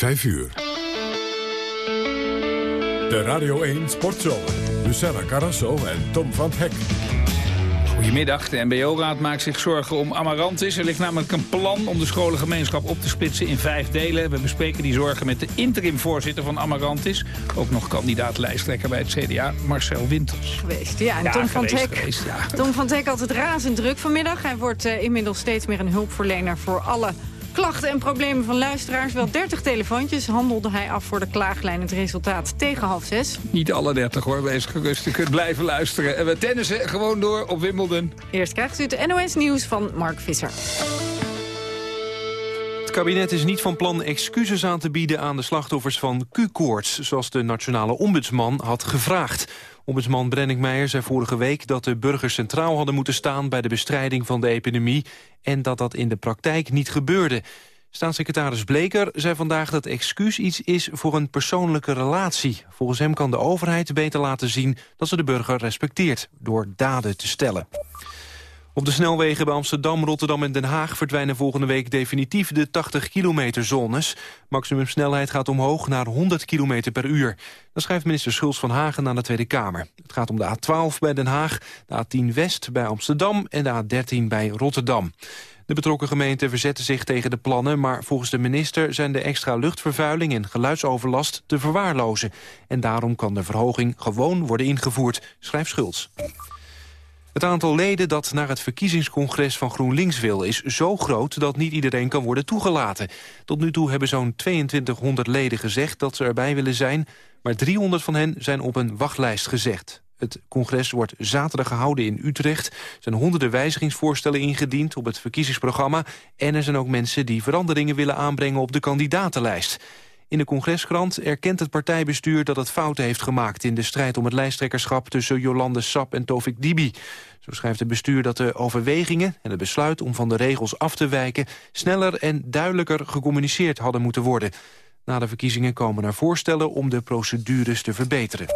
5 uur. De Radio 1 Sportshow. Luciana Carrasso en Tom van Hek. Goedemiddag. De MBO-raad maakt zich zorgen om Amarantis. Er ligt namelijk een plan om de scholengemeenschap op te splitsen in vijf delen. We bespreken die zorgen met de interim-voorzitter van Amarantis. Ook nog kandidaat-lijsttrekker bij het CDA, Marcel Winters. Geweest, ja. En Tom, van geweest, Teck, geweest, ja. Tom van Teck had het razend druk vanmiddag. Hij wordt eh, inmiddels steeds meer een hulpverlener voor alle klachten en problemen van luisteraars. Wel 30 telefoontjes handelde hij af voor de klaaglijn. Het resultaat tegen half zes. Niet alle 30 hoor, wees gerust. U kunt blijven luisteren. En we tennissen gewoon door op Wimbledon. Eerst krijgt u het NOS Nieuws van Mark Visser. Het kabinet is niet van plan excuses aan te bieden aan de slachtoffers van Q-koorts... zoals de nationale ombudsman had gevraagd. Ombudsman Brenning Meijer zei vorige week dat de burgers centraal hadden moeten staan... bij de bestrijding van de epidemie en dat dat in de praktijk niet gebeurde. Staatssecretaris Bleker zei vandaag dat excuus iets is voor een persoonlijke relatie. Volgens hem kan de overheid beter laten zien dat ze de burger respecteert... door daden te stellen. Op de snelwegen bij Amsterdam, Rotterdam en Den Haag... verdwijnen volgende week definitief de 80 kilometer zones. Maximumsnelheid gaat omhoog naar 100 kilometer per uur. Dat schrijft minister Schulz van Hagen aan de Tweede Kamer. Het gaat om de A12 bij Den Haag, de A10 West bij Amsterdam... en de A13 bij Rotterdam. De betrokken gemeenten verzetten zich tegen de plannen... maar volgens de minister zijn de extra luchtvervuiling en geluidsoverlast te verwaarlozen. En daarom kan de verhoging gewoon worden ingevoerd, schrijft Schulz. Het aantal leden dat naar het verkiezingscongres van GroenLinks wil... is zo groot dat niet iedereen kan worden toegelaten. Tot nu toe hebben zo'n 2200 leden gezegd dat ze erbij willen zijn... maar 300 van hen zijn op een wachtlijst gezegd. Het congres wordt zaterdag gehouden in Utrecht. Er zijn honderden wijzigingsvoorstellen ingediend op het verkiezingsprogramma... en er zijn ook mensen die veranderingen willen aanbrengen op de kandidatenlijst. In de congreskrant erkent het partijbestuur dat het fouten heeft gemaakt... in de strijd om het lijsttrekkerschap tussen Jolande Sap en Tovik Dibi. Zo schrijft het bestuur dat de overwegingen en het besluit om van de regels af te wijken... sneller en duidelijker gecommuniceerd hadden moeten worden. Na de verkiezingen komen er voorstellen om de procedures te verbeteren.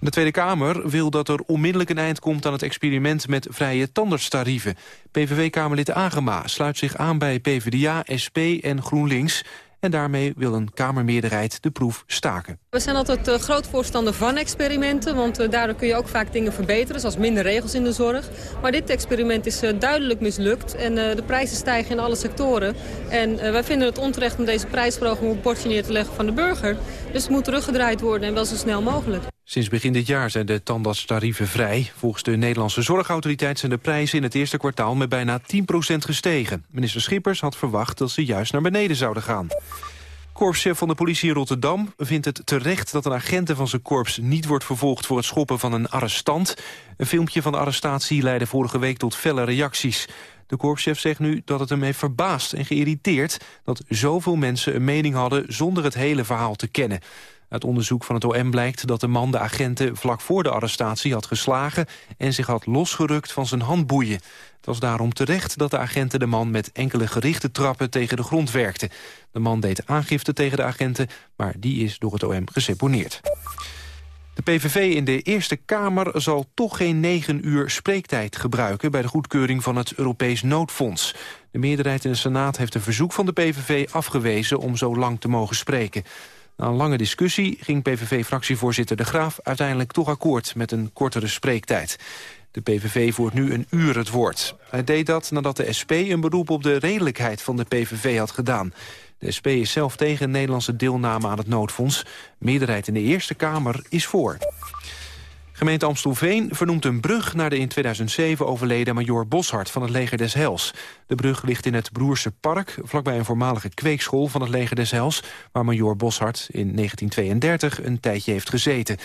De Tweede Kamer wil dat er onmiddellijk een eind komt aan het experiment met vrije tandartstarieven. PVV-kamerlid Agema sluit zich aan bij PvdA, SP en GroenLinks... En daarmee wil een Kamermeerderheid de proef staken. We zijn altijd uh, groot voorstander van experimenten, want uh, daardoor kun je ook vaak dingen verbeteren, zoals minder regels in de zorg. Maar dit experiment is uh, duidelijk mislukt en de prijzen stijgen in alle sectoren. En wij vinden het onterecht om deze prijsverhoging op bordje neer te leggen van de burger. Dus het moet teruggedraaid worden en wel zo snel mogelijk. Sinds begin dit jaar zijn de tandartstarieven vrij. Volgens de Nederlandse Zorgautoriteit zijn de prijzen in het eerste kwartaal met bijna 10% gestegen. Minister Schippers had verwacht dat ze juist naar beneden zouden gaan. Korpschef van de politie in Rotterdam vindt het terecht dat een agent van zijn korps niet wordt vervolgd voor het schoppen van een arrestant. Een filmpje van de arrestatie leidde vorige week tot felle reacties. De korpschef zegt nu dat het hem heeft verbaasd en geïrriteerd dat zoveel mensen een mening hadden zonder het hele verhaal te kennen. Uit onderzoek van het OM blijkt dat de man de agenten vlak voor de arrestatie had geslagen en zich had losgerukt van zijn handboeien. Het was daarom terecht dat de agenten de man met enkele gerichte trappen tegen de grond werkten. De man deed aangifte tegen de agenten, maar die is door het OM geseponeerd. De PVV in de Eerste Kamer zal toch geen negen uur spreektijd gebruiken... bij de goedkeuring van het Europees Noodfonds. De meerderheid in de Senaat heeft een verzoek van de PVV afgewezen... om zo lang te mogen spreken. Na een lange discussie ging PVV-fractievoorzitter De Graaf uiteindelijk toch akkoord met een kortere spreektijd. De PVV voert nu een uur het woord. Hij deed dat nadat de SP een beroep op de redelijkheid van de PVV had gedaan. De SP is zelf tegen Nederlandse deelname aan het noodfonds. Meerderheid in de Eerste Kamer is voor. Gemeente Amstelveen vernoemt een brug naar de in 2007 overleden Major Boshart van het Leger des Hels. De brug ligt in het Broerse Park, vlakbij een voormalige kweekschool van het Leger des Hels, waar Major Boshart in 1932 een tijdje heeft gezeten.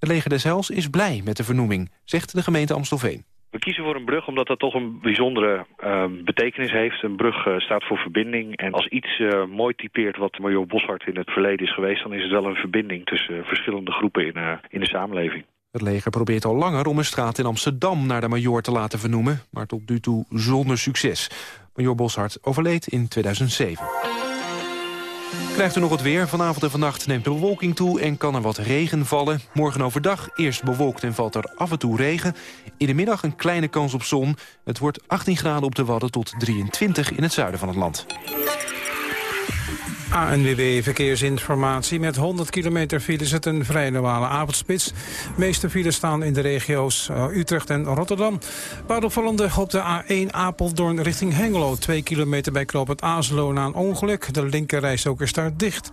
Het Leger des Hels is blij met de vernoeming, zegt de gemeente Amstelveen. We kiezen voor een brug omdat dat toch een bijzondere uh, betekenis heeft. Een brug uh, staat voor verbinding. En als iets uh, mooi typeert wat Major Boshart in het verleden is geweest... dan is het wel een verbinding tussen verschillende groepen in, in de samenleving. Het leger probeert al langer om een straat in Amsterdam naar de major te laten vernoemen, maar tot nu toe zonder succes. Major Boshart overleed in 2007. Krijgt u nog het weer? Vanavond en vannacht neemt de bewolking toe en kan er wat regen vallen. Morgen overdag eerst bewolkt en valt er af en toe regen. In de middag een kleine kans op zon. Het wordt 18 graden op de Wadden tot 23 in het zuiden van het land. ANWB Verkeersinformatie. Met 100 kilometer file is het een vrij normale avondspits. De meeste files staan in de regio's uh, Utrecht en Rotterdam. Opvallende op de A1 Apeldoorn richting Hengelo. 2 kilometer bij Knoop het Azelo na een ongeluk. De linkerrijstok is daar dicht.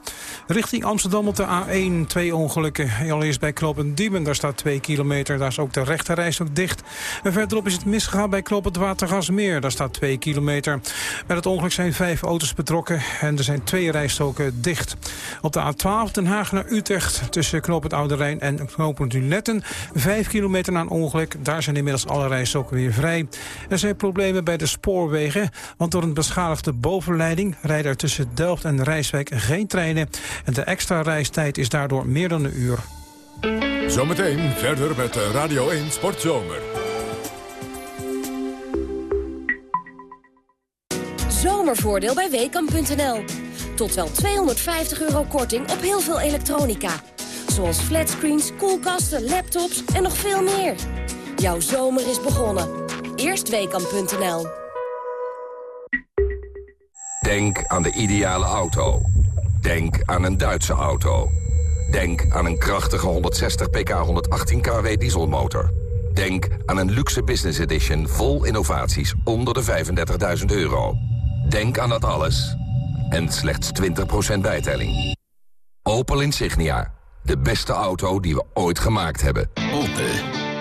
Richting Amsterdam op de A1 twee ongelukken. Allereerst bij Knoop Diemen, daar staat 2 kilometer. Daar is ook de rechterrijstok dicht. En verderop is het misgegaan bij Knoop het Watergasmeer. Daar staat 2 kilometer. Bij het ongeluk zijn vijf auto's betrokken en er zijn twee rijstroken rijstroken dicht. Op de A12 Den Haag naar Utrecht tussen knooppunt Oude Rijn en knooppunt Lunetten. Vijf kilometer na een ongeluk. Daar zijn inmiddels alle rijstroken weer vrij. Er zijn problemen bij de spoorwegen. Want door een beschadigde bovenleiding rijden er tussen Delft en Rijswijk geen treinen. En de extra reistijd is daardoor meer dan een uur. Zometeen verder met Radio 1 Sportzomer. Zomervoordeel bij Weekamp.nl. Tot wel 250 euro korting op heel veel elektronica. Zoals flatscreens, koelkasten, laptops en nog veel meer. Jouw zomer is begonnen. Eerstweekam.nl Denk aan de ideale auto. Denk aan een Duitse auto. Denk aan een krachtige 160 pk 118 kW dieselmotor. Denk aan een luxe business edition vol innovaties onder de 35.000 euro. Denk aan dat alles en slechts 20% bijtelling. Opel Insignia, de beste auto die we ooit gemaakt hebben. Opel,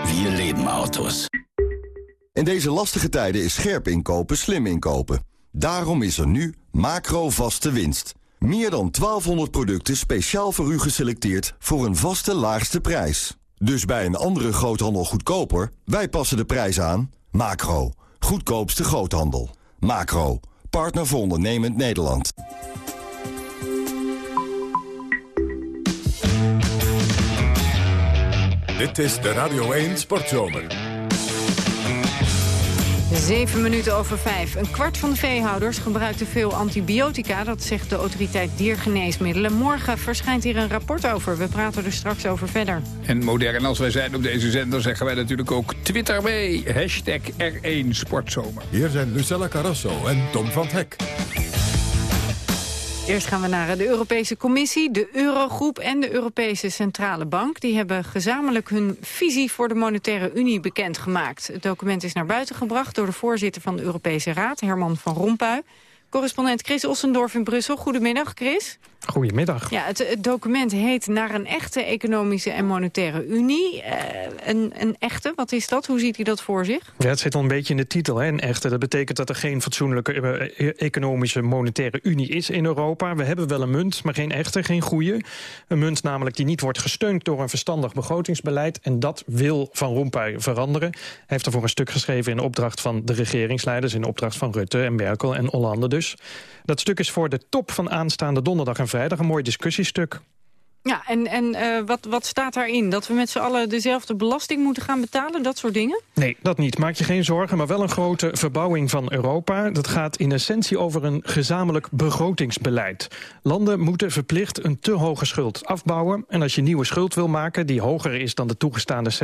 wir leben auto's. In deze lastige tijden is scherp inkopen slim inkopen. Daarom is er nu macro vaste winst. Meer dan 1200 producten speciaal voor u geselecteerd voor een vaste laagste prijs. Dus bij een andere groothandel goedkoper, wij passen de prijs aan. Macro, goedkoopste groothandel. Macro, partner voor ondernemend Nederland. Dit is de Radio 1 Sportzomer. Zeven minuten over vijf. Een kwart van de veehouders gebruikte veel antibiotica. Dat zegt de autoriteit diergeneesmiddelen. Morgen verschijnt hier een rapport over. We praten er straks over verder. En modern als wij zijn op deze zender zeggen wij natuurlijk ook Twitter mee. Hashtag R1 Sportzomer. Hier zijn Lucella Carrasso en Tom van Hek. Eerst gaan we naar de Europese Commissie, de Eurogroep en de Europese Centrale Bank. Die hebben gezamenlijk hun visie voor de Monetaire Unie bekendgemaakt. Het document is naar buiten gebracht door de voorzitter van de Europese Raad, Herman van Rompuy. Correspondent Chris Ossendorf in Brussel. Goedemiddag, Chris. Goedemiddag. Ja, het, document heet Naar een echte economische en monetaire unie. Uh, een, een, echte, wat is dat? Hoe ziet hij dat voor zich? Ja, het zit al een beetje in de titel, hè, een echte. Dat betekent dat er geen fatsoenlijke uh, economische monetaire unie is in Europa. We hebben wel een munt, maar geen echte, geen goede. Een munt namelijk die niet wordt gesteund door een verstandig begrotingsbeleid. En dat wil Van Rompuy veranderen. Hij heeft ervoor een stuk geschreven in opdracht van de regeringsleiders... in opdracht van Rutte en Merkel en Hollande dus. Dat stuk is voor de top van aanstaande donderdag en vrijdag een mooi discussiestuk. Ja, en, en uh, wat, wat staat daarin? Dat we met z'n allen dezelfde belasting moeten gaan betalen? Dat soort dingen? Nee, dat niet. Maak je geen zorgen, maar wel een grote verbouwing van Europa. Dat gaat in essentie over een gezamenlijk begrotingsbeleid. Landen moeten verplicht een te hoge schuld afbouwen. En als je nieuwe schuld wil maken, die hoger is dan de toegestaande 60%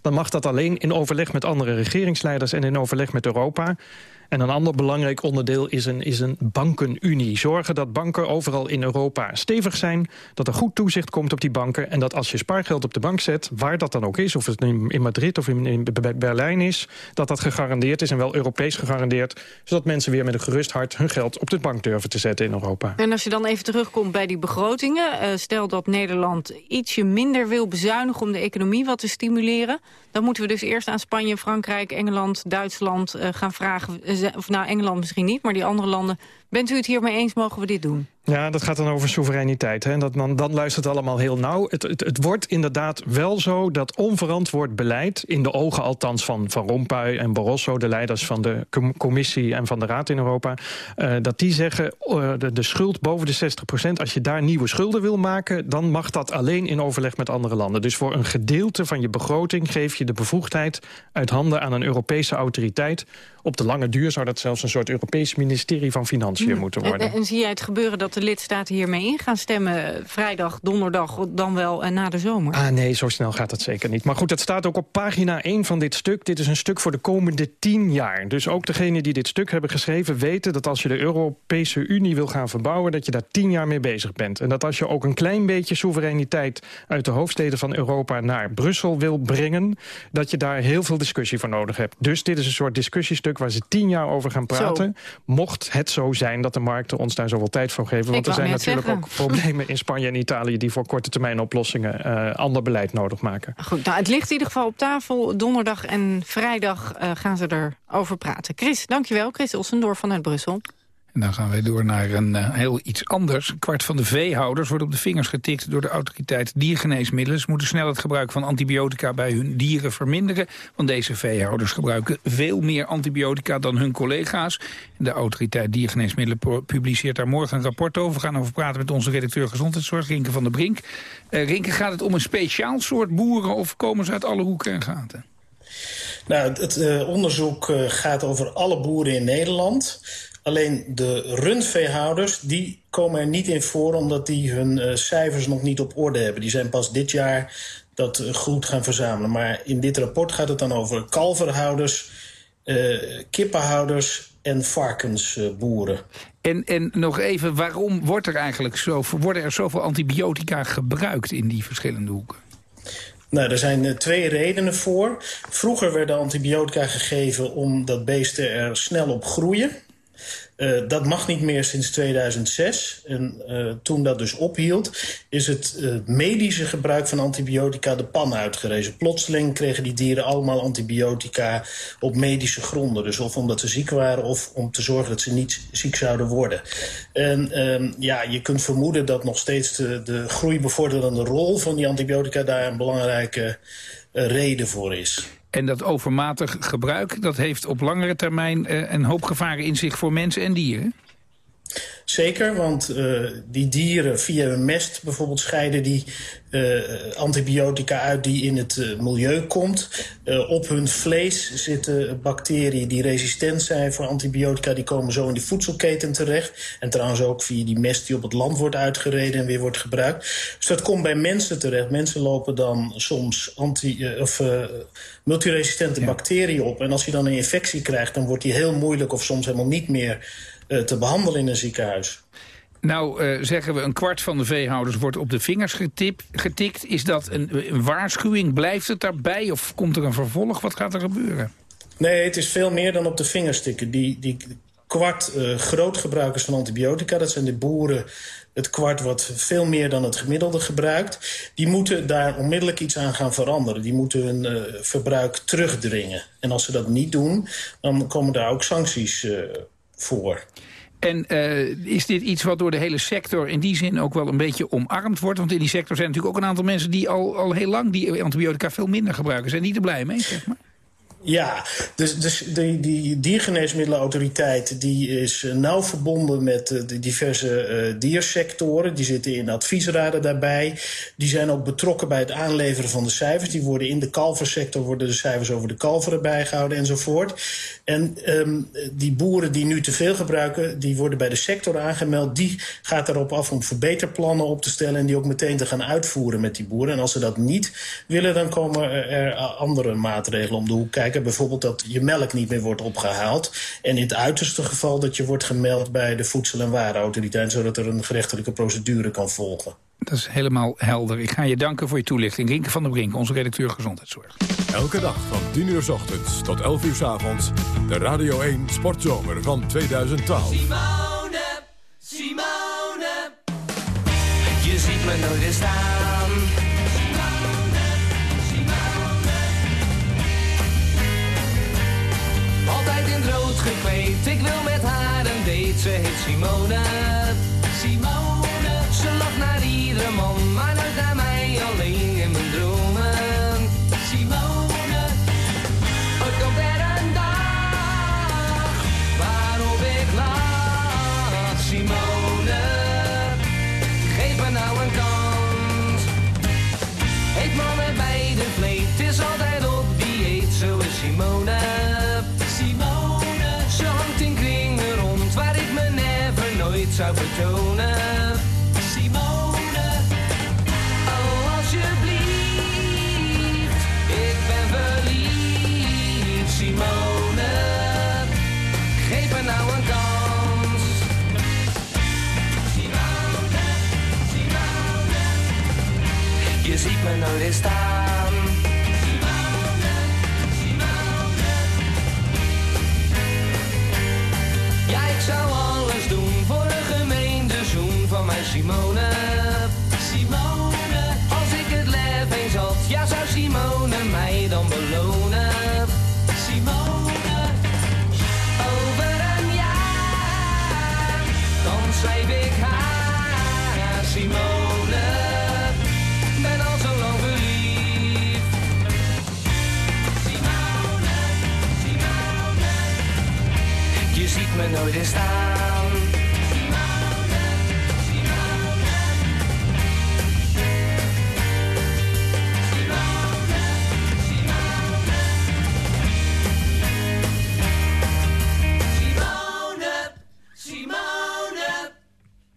dan mag dat alleen in overleg met andere regeringsleiders en in overleg met Europa. En een ander belangrijk onderdeel is een, is een bankenunie. Zorgen dat banken overal in Europa stevig zijn... dat er goed toezicht komt op die banken... en dat als je spaargeld op de bank zet, waar dat dan ook is... of het in, Madrid of in, in Berlijn is... dat dat gegarandeerd is en wel Europees gegarandeerd... zodat mensen weer met een gerust hart hun geld op de bank durven te zetten in Europa. En als je dan even terugkomt bij die begrotingen... Uh, stel dat Nederland ietsje minder wil bezuinigen om de economie wat te stimuleren... dan moeten we dus eerst aan Spanje, Frankrijk, Engeland, Duitsland uh, gaan vragen eh, of nou Engeland misschien niet, maar die andere landen... bent u het hiermee eens, mogen we dit doen? Ja, dat gaat dan over soevereiniteit. Hè? Dat dan, dan luistert allemaal heel nauw. Het, het, het, wordt inderdaad wel zo dat onverantwoord beleid... in de ogen althans van Van Rompuy en Barroso... de leiders van de commissie en van de Raad in Europa... Uh, dat die zeggen, uh, de, de, schuld boven de 60% als je daar nieuwe schulden wil maken... dan mag dat alleen in overleg met andere landen. Dus voor een gedeelte van je begroting geef je de bevoegdheid... uit handen aan een Europese autoriteit. Op de lange duur zou dat zelfs een soort Europees ministerie van Financiën financiën moeten worden. En, en, zie jij het gebeuren dat de lidstaten hiermee in gaan stemmen... vrijdag, donderdag, dan wel en na de zomer? Ah nee, zo snel gaat het zeker niet. Maar goed, het staat ook op pagina 1 van dit stuk. Dit is een stuk voor de komende tien jaar. Dus ook degenen die dit stuk hebben geschreven weten... dat als je de Europese Unie wil gaan verbouwen... dat je daar tien jaar mee bezig bent. En dat als je ook een klein beetje soevereiniteit... uit de hoofdsteden van Europa naar Brussel wil brengen... dat je daar heel veel discussie voor nodig hebt. Dus dit is een soort discussiestuk waar ze tien jaar over gaan praten. Mocht het zo zijn dat de markten ons daar zoveel tijd voor geven. Want er zijn natuurlijk ook problemen in Spanje en Italië... die voor korte termijn oplossingen uh, ander beleid nodig maken. Goed, nou, het ligt in ieder geval op tafel. Donderdag en vrijdag uh, gaan ze erover praten. Chris, dankjewel. Chris Ossendorf vanuit Brussel. En dan gaan wij door naar een uh, heel iets anders. Een kwart van de veehouders wordt op de vingers getikt door de autoriteit diergeneesmiddelen. Ze moeten snel het gebruik van antibiotica bij hun dieren verminderen. Want deze veehouders gebruiken veel meer antibiotica dan hun collega's. De autoriteit diergeneesmiddelen publiceert daar morgen een rapport over. We gaan over praten met onze redacteur gezondheidszorg, Rinke van der Brink. Uh, Rinke, gaat het om een speciaal soort boeren of komen ze uit alle hoeken en gaten? Nou, het uh, onderzoek gaat over alle boeren in Nederland. Alleen de rundveehouders die komen er niet in voor... omdat die hun uh, cijfers nog niet op orde hebben. Die zijn pas dit jaar dat uh, goed gaan verzamelen. Maar in dit rapport gaat het dan over kalverhouders, uh, kippenhouders en varkensboeren. En, en nog even, waarom wordt er eigenlijk zo, worden er zoveel antibiotica gebruikt in die verschillende hoeken? Nou, er zijn twee redenen voor. Vroeger werden antibiotica gegeven omdat beesten er snel op groeien. Uh, dat mag niet meer sinds 2006. En uh, toen dat dus ophield, is het uh, medische gebruik van antibiotica de pan uitgerezen. Plotseling kregen die dieren allemaal antibiotica op medische gronden. Dus of omdat ze ziek waren of om te zorgen dat ze niet ziek zouden worden. En ehm, ja, je kunt vermoeden dat nog steeds de, de groeibevorderende rol van die antibiotica daar een belangrijke reden voor is. En dat overmatig gebruik, dat heeft op langere termijn uh, een hoop gevaren in zich voor mensen en dieren? Zeker, want uh, die dieren via hun mest bijvoorbeeld scheiden die uh, antibiotica uit die in het uh, milieu komt. op hun vlees zitten bacteriën die resistent zijn voor antibiotica. Die komen zo in die voedselketen terecht. En trouwens ook via die mest die op het land wordt uitgereden en weer wordt gebruikt. Dus dat komt bij mensen terecht. Mensen lopen dan soms anti, of, multiresistente ja. bacteriën op. En als je dan een infectie krijgt, dan wordt die heel moeilijk of soms helemaal niet meer te behandelen in een ziekenhuis. Nou, uh, zeggen we, een kwart van de veehouders wordt op de vingers getip, getikt. Is dat een, een, waarschuwing? Blijft het daarbij? Of komt er een vervolg? Wat gaat er gebeuren? Nee, het is veel meer dan op de vingers tikken. Die, die kwart uh, grootgebruikers van antibiotica, dat zijn de boeren... het kwart wat veel meer dan het gemiddelde gebruikt... die moeten daar onmiddellijk iets aan gaan veranderen. Die moeten hun uh, verbruik terugdringen. En als ze dat niet doen, dan komen daar ook sancties uh, voor. En uh, is dit iets wat door de hele sector in die zin ook wel een beetje omarmd wordt? Want in die sector zijn natuurlijk ook een aantal mensen... die al, al heel lang die antibiotica veel minder gebruiken. Zijn die er blij mee, zeg maar? Ja, dus, dus die, die diergeneesmiddelenautoriteit die is nauw verbonden met de diverse uh, diersectoren. Die zitten in adviesraden daarbij. Die zijn ook betrokken bij het aanleveren van de cijfers. Die worden in de kalversector worden de cijfers over de kalveren bijgehouden enzovoort. En um, die boeren die nu te veel gebruiken, die worden bij de sector aangemeld. Die gaat erop af om verbeterplannen op te stellen en die ook meteen te gaan uitvoeren met die boeren. En als ze dat niet willen, dan komen er andere maatregelen om de hoek kijken. Bijvoorbeeld dat je melk niet meer wordt opgehaald. En in het uiterste geval dat je wordt gemeld bij de Voedsel- en Warenautoriteit... zodat er een gerechtelijke procedure kan volgen. Dat is helemaal helder. Ik ga je danken voor je toelichting. Rinke van der Brink, onze redacteur Gezondheidszorg. Elke dag van 10 uur s ochtends tot 11 uur s avonds. De Radio 1 Sportzomer van 2012. Simone, Simone. Je ziet me nooit staan. Ze heet Simone. Ziet me nooit eens staan. Simone, Simone. Ja, ik zou alles doen voor een gemeente zoen van mijn. Simone.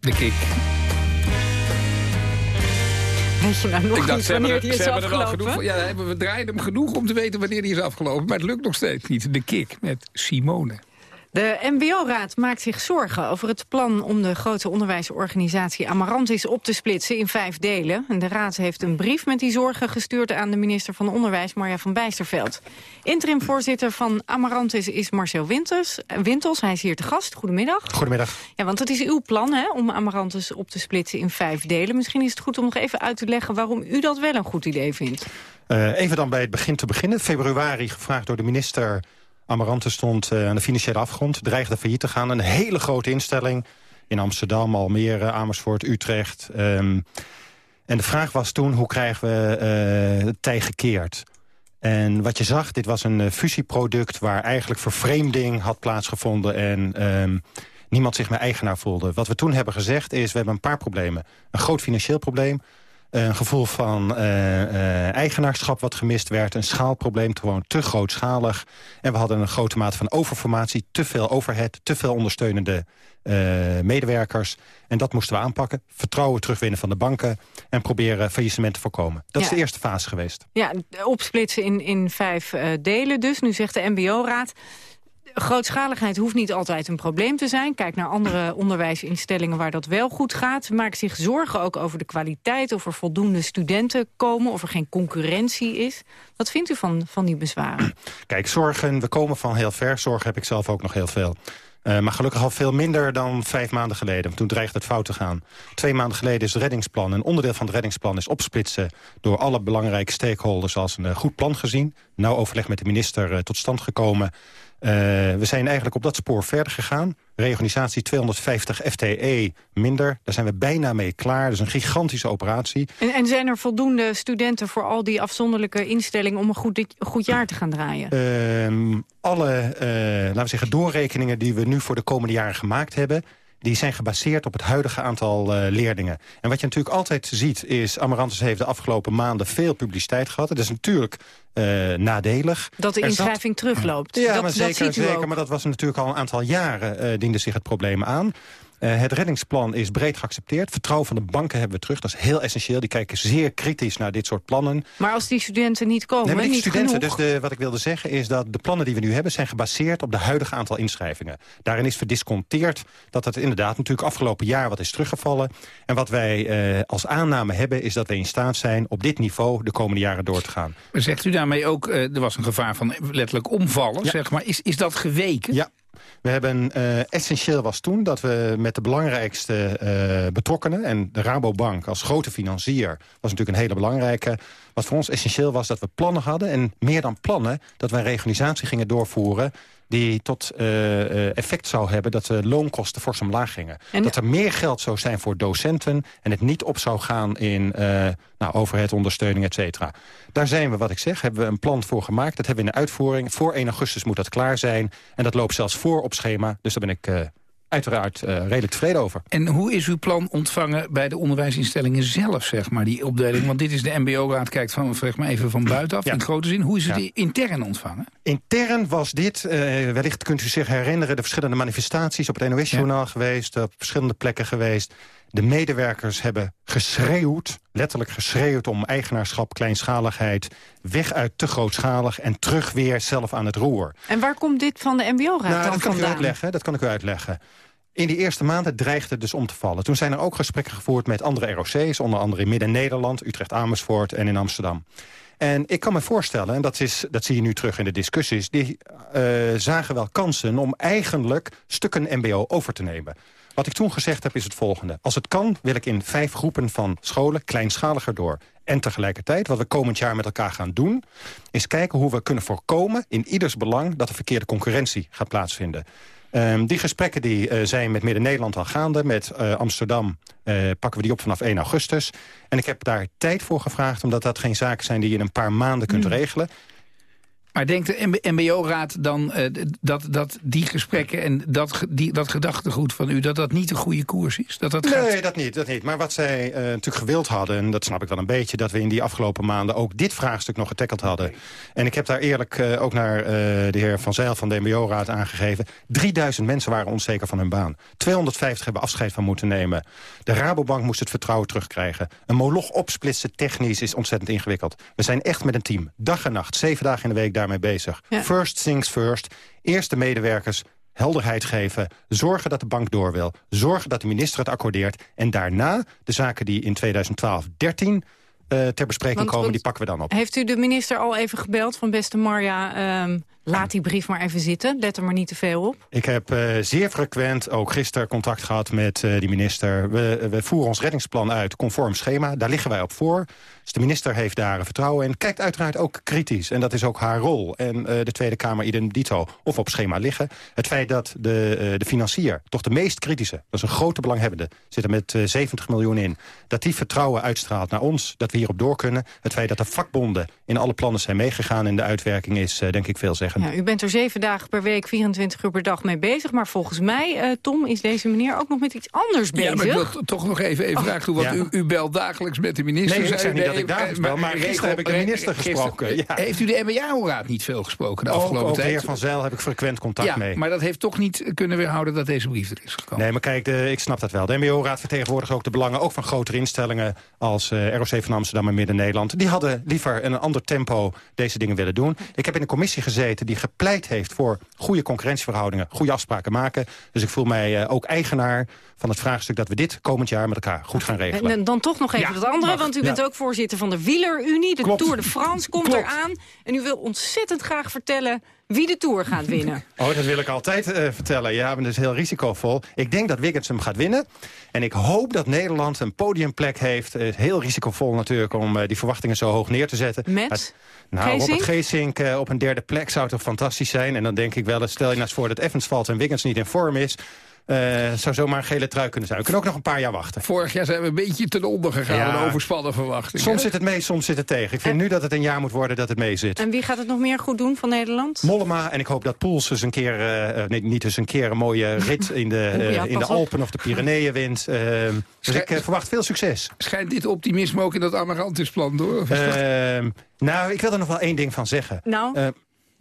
De kick. Weet je nou nog Ik dacht, niet wanneer er, die is afgelopen? Ja, we draaien hem genoeg om te weten wanneer die is afgelopen. Maar het lukt nog steeds niet. De kick met Simone. De MBO-raad maakt zich zorgen over het plan om de grote onderwijsorganisatie Amarantis op te splitsen in vijf delen. En de raad heeft een brief met die zorgen gestuurd aan de minister van Onderwijs, Marja van Bijsterveld. Interim-voorzitter van Amarantis is Marcel Winters. Wintels, hij is hier te gast. Goedemiddag. Goedemiddag. Ja, want het is uw plan hè, om Amarantis op te splitsen in vijf delen. Misschien is het goed om nog even uit te leggen waarom u dat wel een goed idee vindt. Uh, even dan bij het begin te beginnen. Februari gevraagd door de minister Amarantis stond uh, aan de financiële afgrond. Dreigde failliet te gaan. Een hele grote instelling in Amsterdam, Almere, Amersfoort, Utrecht. Um, en de vraag was toen, hoe krijgen we uh, het tij gekeerd? En wat je zag, dit was een uh, fusieproduct... waar eigenlijk vervreemding had plaatsgevonden... en um, niemand zich meer eigenaar voelde. Wat we toen hebben gezegd is, we hebben een paar problemen. Een groot financieel probleem... Een gevoel van uh, uh, eigenaarschap wat gemist werd. Een schaalprobleem, gewoon te grootschalig. En we hadden een grote mate van overformatie. Te veel overhead, te veel ondersteunende uh, medewerkers. En dat moesten we aanpakken. Vertrouwen terugwinnen van de banken. En proberen faillissement te voorkomen. Dat ja. is de eerste fase geweest. Ja, opsplitsen in, in vijf delen dus. Nu zegt de MBO-raad grootschaligheid hoeft niet altijd een probleem te zijn. Kijk naar andere onderwijsinstellingen waar dat wel goed gaat. Maak zich zorgen ook over de kwaliteit, of er voldoende studenten komen... of er geen concurrentie is. Wat vindt u van, van die bezwaren? Kijk, zorgen, we komen van heel ver. Zorgen heb ik zelf ook nog heel veel. Uh, maar gelukkig al veel minder dan vijf maanden geleden. Toen dreigde het fout te gaan. Twee maanden geleden is het reddingsplan. Een onderdeel van het reddingsplan is opsplitsen... door alle belangrijke stakeholders als een uh, goed plan gezien. Nou overleg met de minister uh, tot stand gekomen. Uh, we zijn eigenlijk op dat spoor verder gegaan. Reorganisatie 250 FTE minder. Daar zijn we bijna mee klaar. Dat is een gigantische operatie. En, en zijn er voldoende studenten voor al die afzonderlijke instellingen... om een goed, dit, goed jaar te gaan draaien? Uh, alle, uh, laten we zeggen, doorrekeningen die we nu voor de komende jaren gemaakt hebben die zijn gebaseerd op het huidige aantal uh, leerlingen. En wat je natuurlijk altijd ziet is... Amarantus heeft de afgelopen maanden veel publiciteit gehad. Dat is natuurlijk uh, nadelig. Dat de inschrijving zat... terugloopt. Ja, dat, maar zeker, dat zeker maar dat was natuurlijk al een aantal jaren... Uh, diende zich het probleem aan. Uh, het reddingsplan is breed geaccepteerd. Vertrouwen van de banken hebben we terug. Dat is heel essentieel. Die kijken zeer kritisch naar dit soort plannen. Maar als die studenten niet komen, nee, maar die niet studenten, genoeg... Dus de, wat ik wilde zeggen is dat de plannen die we nu hebben... zijn gebaseerd op de huidige aantal inschrijvingen. Daarin is verdisconteerd dat het inderdaad natuurlijk afgelopen jaar wat is teruggevallen. En wat wij uh, als aanname hebben is dat we in staat zijn... op dit niveau de komende jaren door te gaan. Maar zegt u daarmee ook, uh, er was een gevaar van letterlijk omvallen, ja. zeg maar. Is, is dat geweken? Ja, we hebben, uh, essentieel was toen dat we met de belangrijkste uh, betrokkenen... en de Rabobank als grote financier was natuurlijk een hele belangrijke... wat voor ons essentieel was dat we plannen hadden... en meer dan plannen, dat we een reorganisatie gingen doorvoeren die tot uh, effect zou hebben dat de loonkosten fors omlaag gingen. En dat er meer geld zou zijn voor docenten... en het niet op zou gaan in uh, nou, overheidsondersteuning, et cetera. Daar zijn we, wat ik zeg, hebben we een plan voor gemaakt. Dat hebben we in de uitvoering. Voor 1 augustus moet dat klaar zijn. En dat loopt zelfs voor op schema. Dus daar ben ik uiteraard uh, redelijk tevreden over. En hoe is uw plan ontvangen bij de onderwijsinstellingen zelf, zeg maar, die opdeling? Want dit is de mbo-raad, kijkt van, zeg maar even van buitenaf, in grote zin. Hoe is het intern ontvangen? Intern was dit, uh, wellicht kunt u zich herinneren... de verschillende manifestaties op het NOS-journaal geweest... op verschillende plekken geweest. De medewerkers hebben geschreeuwd, letterlijk geschreeuwd... om eigenaarschap, kleinschaligheid, weg uit te grootschalig... en terug weer zelf aan het roer. En waar komt dit van de mbo-raad nou, dan dat kan vandaan? Ik u uitleggen, dat kan ik u uitleggen. In die eerste maanden dreigde het dus om te vallen. Toen zijn er ook gesprekken gevoerd met andere ROC's... onder andere in Midden-Nederland, Utrecht-Amersfoort en in Amsterdam. En ik kan me voorstellen, en dat, is, dat zie je nu terug in de discussies... die uh, zagen wel kansen om eigenlijk stukken mbo over te nemen. Wat ik toen gezegd heb is het volgende. Als het kan wil ik in vijf groepen van scholen kleinschaliger door. En tegelijkertijd, wat we komend jaar met elkaar gaan doen... is kijken hoe we kunnen voorkomen in ieders belang... dat er verkeerde concurrentie gaat plaatsvinden. Um, die gesprekken die, uh, zijn met Midden-Nederland al gaande. Met uh, Amsterdam uh, pakken we die op vanaf 1 augustus. En ik heb daar tijd voor gevraagd... omdat dat geen zaken zijn die je in een paar maanden kunt mm. regelen. Maar denkt de mbo-raad dan uh, dat, dat die gesprekken en dat, die, dat gedachtegoed van u... dat dat niet een goede koers is? Dat dat nee, gaat... dat, niet, dat niet. Maar wat zij uh, natuurlijk gewild hadden... en dat snap ik wel een beetje... dat we in die afgelopen maanden ook dit vraagstuk nog getackeld hadden. En ik heb daar eerlijk uh, ook naar de heer Van Zijl van de mbo-raad aangegeven. 3000 mensen waren onzeker van hun baan. 250 hebben afscheid van moeten nemen. De Rabobank moest het vertrouwen terugkrijgen. Een moloch opsplitsen technisch is ontzettend ingewikkeld. We zijn echt met een team. Dag en nacht, zeven dagen in de week daarmee bezig. Ja. First things first. Eerst de medewerkers helderheid geven. Zorgen dat de bank door wil. Zorgen dat de minister het accordeert. En daarna de zaken die in 2012, 13 uh, ter bespreking Want, komen, die pakken we dan op. Heeft u de minister al even gebeld van beste Marja... Um, laat die brief maar even zitten, let er maar niet te veel op? Ik heb uh, zeer frequent ook gisteren contact gehad met uh, die minister. We, we voeren ons reddingsplan uit, conform schema. Daar liggen wij op voor. Dus de minister heeft daar vertrouwen en kijkt uiteraard ook kritisch. En dat is ook haar rol. En uh, de Tweede Kamer idem dito of op schema liggen. Het feit dat de, de financier, toch de meest kritische... dat is een grote belanghebbende, zit er met uh, 70 miljoen in... dat die vertrouwen uitstraalt naar ons, dat we hierop door kunnen. Het feit dat de vakbonden in alle plannen zijn meegegaan... in de uitwerking is, denk ik, Ja, u bent er zeven dagen per week, 24 uur per dag mee bezig. Maar volgens mij, Tom, is deze meneer ook nog met iets anders bezig. Ja, maar ik wil toch nog even, even vragen toe. Want ja. u, u belt dagelijks met de minister. Nee, ik zeg niet dat ik dagelijks bel, maar gisteren heb ik de minister gesproken. Ja. Heeft u de MBA-raad niet veel gesproken de afgelopen ook, tijd? de heer Van Zijl heb ik frequent contact ja, mee. maar dat heeft toch niet kunnen weerhouden dat deze brief er is gekomen? Nee, maar kijk, de, ik snap dat wel. De MBO-raad vertegenwoordigt ook de belangen ook van grotere instellingen... als uh, ROC van Amsterdam en Midden-Nederland. Die hadden liever in een ander tempo deze dingen willen doen. Ik heb in een commissie gezeten die gepleit heeft voor goede concurrentieverhoudingen... goede afspraken maken. Dus ik voel mij uh, ook eigenaar van het vraagstuk dat we dit komend jaar met elkaar goed gaan regelen. En dan toch nog even ja, het andere, want u bent ook voorzitter van de Wielerunie. De Klopt. Tour de France komt Klopt. eraan. En u wil ontzettend graag vertellen wie de Tour gaat winnen. Oh, dat wil ik altijd uh, vertellen. Ja, maar dat is heel risicovol. Ik denk dat Wiggins hem gaat winnen. En ik hoop dat Nederland een podiumplek heeft. Uh, heel risicovol natuurlijk om uh, die verwachtingen zo hoog neer te zetten. Met? Het, nou, Geesink? Robert Geesink op een derde plek zou toch fantastisch zijn. En dan denk ik wel, stel je nou eens voor dat Evans valt en Wiggins niet in vorm is... Uh, zou zomaar een gele trui kunnen zijn. We kunnen ook nog een paar jaar wachten. Vorig jaar zijn we een beetje ten onder gegaan. Ja. Een overspannen verwachting. Soms zit het mee, soms zit het tegen. Ik vind en... nu dat het een jaar moet worden dat het mee zit. En wie gaat het nog meer goed doen van Nederland? Mollema. En ik hoop dat Poels eens een keer, uh, nee, niet eens een keer een mooie rit in de, uh, ja, in de Alpen of de Pyreneeën wint. dus ik verwacht veel succes. Schijnt dit optimisme ook in dat Amarantisplan door? Ehm, nou, ik wil er nog wel één ding van zeggen. Nou?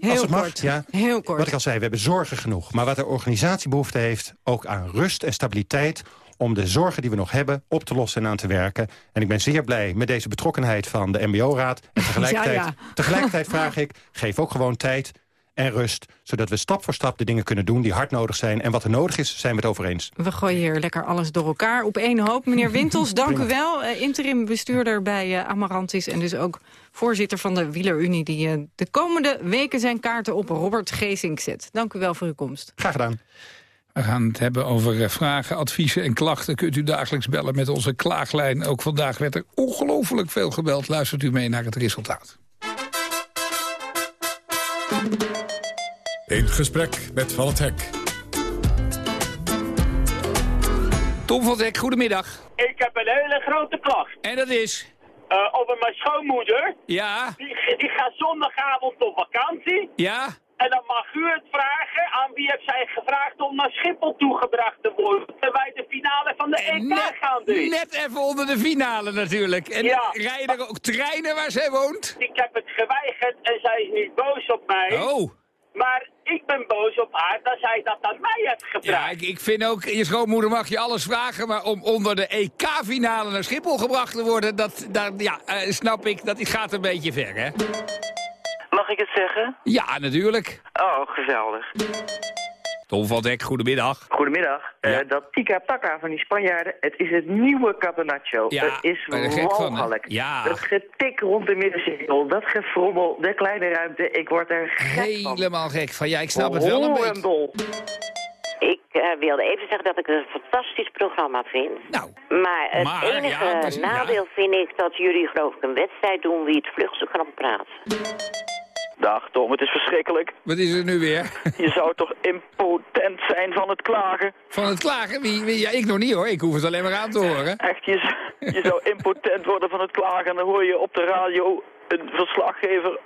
Heel Als het mag, kort. ja. Heel kort. Wat ik al zei, we hebben zorgen genoeg. Maar wat de organisatie behoefte heeft, ook aan rust en stabiliteit om de zorgen die we nog hebben op te lossen en aan te werken. En ik ben zeer blij met deze betrokkenheid van de MBO-raad. En tegelijkertijd, ja, ja. tegelijkertijd vraag ik, geef ook gewoon tijd en rust, zodat we stap voor stap de dingen kunnen doen die hard nodig zijn. En wat er nodig is, zijn we het over eens. We gooien hier lekker alles door elkaar op één hoop. Meneer Wintels, dank u wel. Uh, interim bestuurder bij uh, Amarantis en dus ook voorzitter van de Wielerunie... die uh, de komende weken zijn kaarten op Robert Geesink zet. Dank u wel voor uw komst. Graag gedaan. We gaan het hebben over vragen, adviezen en klachten. Kunt u dagelijks bellen met onze klaaglijn. Ook vandaag werd er ongelooflijk veel gebeld. Luistert u mee naar het resultaat. In gesprek met Van het Hek. Tom van het Hek, goedemiddag. Ik heb een hele grote klacht. En dat is? Uh, over mijn schoonmoeder. Ja? Die, die gaat zondagavond op vakantie. Ja? En dan mag u het vragen aan wie heeft zij gevraagd om naar Schiphol toegebracht te worden. Terwijl wij de finale van de EK gaan doen. Net even onder de finale natuurlijk. En Ja. rijden er ook treinen waar zij woont? Ik heb het geweigerd en zij is niet boos op mij. Oh. Maar ik ben boos op haar dat zij dat aan mij heeft Ja, gevraagd. ik, ik vind ook, je schoonmoeder mag je alles vragen... maar om onder de EK-finale naar Schiphol gebracht te worden... dat, dat ja, eh, snap ik, dat gaat een beetje ver, hè? Mag ik het zeggen? Ja, natuurlijk. Oh, geweldig. Tom van Dek, goedemiddag. Goedemiddag. Eh, dat Tika Taka van die Spanjaarden, het is het nieuwe Catenaccio. Ja, het is walgelijk. Ja. Dat getik rond de middencirkel, dat gefrommel, de kleine ruimte, ik word er gek van. Helemaal gek van. Ja, ik snap het wel een beetje. Ik eh, wilde even zeggen dat ik het een fantastisch programma vind. Nou, maar het maar, enige ja, nadeel vind ik dat jullie geloof ik een wedstrijd doen wie het vlugste kan praten. Dag Tom, het is verschrikkelijk. Wat is er nu weer? Je zou toch impotent zijn van het klagen? Van het klagen? Wie, wie? Ja, ik nog niet hoor. Ik hoef het alleen maar aan te horen. Echt, je, zou impotent worden van het klagen en dan hoor je op de radio een verslaggever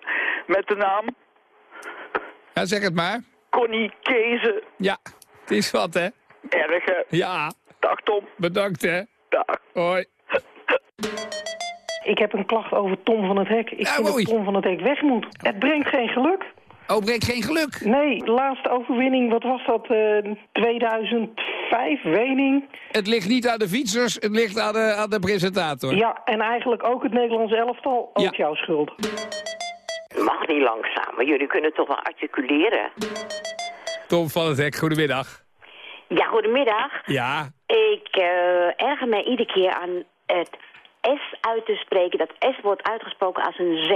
met de naam Ja, zeg het maar. Connie Kezen. Ja, het is wat hè. Erg hè? Ja. Dag Tom. Bedankt hè. Dag. Hoi. Ik heb een klacht over Tom van het Hek. Ik vind dat Tom van het Hek weg moet. Het brengt geen geluk. Oh, brengt geen geluk? Nee, de laatste overwinning, wat was dat? eh 2005, Wening. Het ligt niet aan de fietsers, het ligt aan de, aan de presentator. Ja, en eigenlijk ook het Nederlands elftal. Ook jouw schuld. Mag niet langzamer, jullie kunnen toch wel articuleren. Tom van het Hek, goedemiddag. Ja, goedemiddag. Ja, Ik eh erger mij iedere keer aan het S uit te spreken. Dat S wordt uitgesproken als een Z.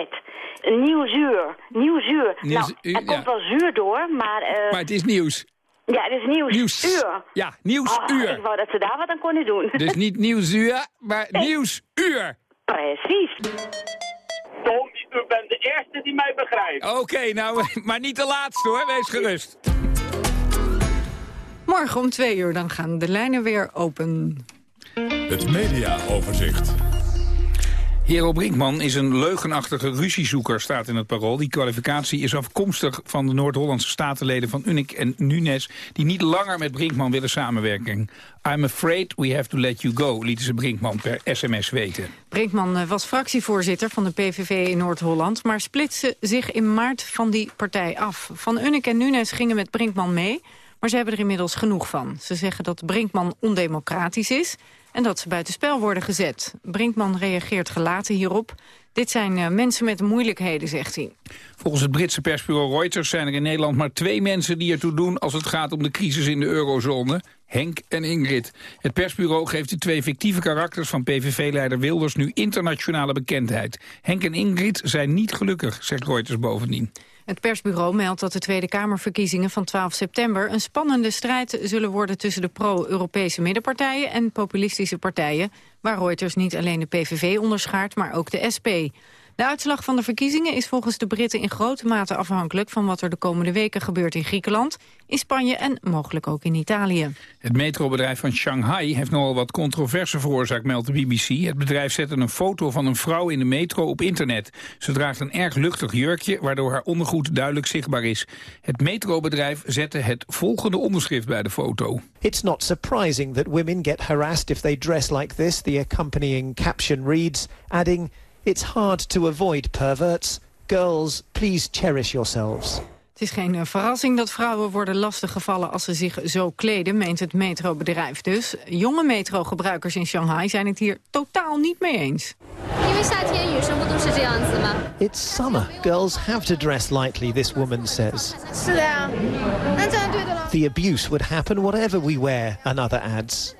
Een nieuw zuur. Nieuw zuur. Nieuw nou, er komt ja. wel zuur door, maar... eh, maar het is nieuws. Ja, het is nieuws. Nieuws. Uur. Ja, nieuwsuur. Oh, ik wou dat ze daar wat aan konden doen. Dus niet nieuwsuur, maar nieuwsuur. Precies. Tom, u bent de eerste die mij begrijpt. Oké, nou, maar niet de laatste hoor, wees gerust. Morgen om twee uur dan gaan de lijnen weer open. Het mediaoverzicht. Hero Brinkman is een leugenachtige ruziezoeker, staat in het parool. Die kwalificatie is afkomstig van de Noord-Hollandse statenleden van Unik en Nunes... die niet langer met Brinkman willen samenwerken. I'm afraid we have to let you go, lieten ze Brinkman per sms weten. Brinkman eh, was fractievoorzitter van de PVV in Noord-Holland... maar splitste zich in maart van die partij af. Van Unnik en Nunes gingen met Brinkman mee... maar ze hebben er inmiddels genoeg van. Ze zeggen dat Brinkman ondemocratisch is... en dat ze buitenspel worden gezet. Brinkman reageert gelaten hierop. Dit zijn eh, mensen met moeilijkheden, zegt hij. Volgens het Britse persbureau Reuters zijn er in Nederland maar twee mensen die ertoe doen als het gaat om de crisis in de eurozone. Henk en Ingrid. Het persbureau geeft de twee fictieve karakters van PVV-leider Wilders nu internationale bekendheid. Henk en Ingrid zijn niet gelukkig, zegt Reuters bovendien. Het persbureau meldt dat de Tweede Kamerverkiezingen van 12 september... een spannende strijd zullen worden tussen de pro-Europese middenpartijen... en populistische partijen, waar Reuters niet alleen de PVV onderschaart... maar ook de SP. De uitslag van de verkiezingen is volgens de Britten in grote mate afhankelijk... van wat er de komende weken gebeurt in Griekenland, in Spanje en mogelijk ook in Italië. Het metrobedrijf van Shanghai heeft nogal wat controverse veroorzaakt, meldt de BBC. Het bedrijf zette een foto van een vrouw in de metro op internet. Ze draagt een erg luchtig jurkje, waardoor haar ondergoed duidelijk zichtbaar is. Het metrobedrijf zette het volgende onderschrift bij de foto. It's not surprising that women get harassed if they dress like this. The accompanying caption reads, adding, It's hard to avoid perverts. Girls, please cherish yourselves. Het is geen eh, verrassing dat vrouwen worden lastiggevallen als ze zich zo kleden, meent het metrobedrijf dus. Jonge metrogebruikers in Shanghai zijn het hier totaal niet mee eens. It's summer. Girls have to dress lightly, this woman says. The abuse would happen whatever we wear, another adds.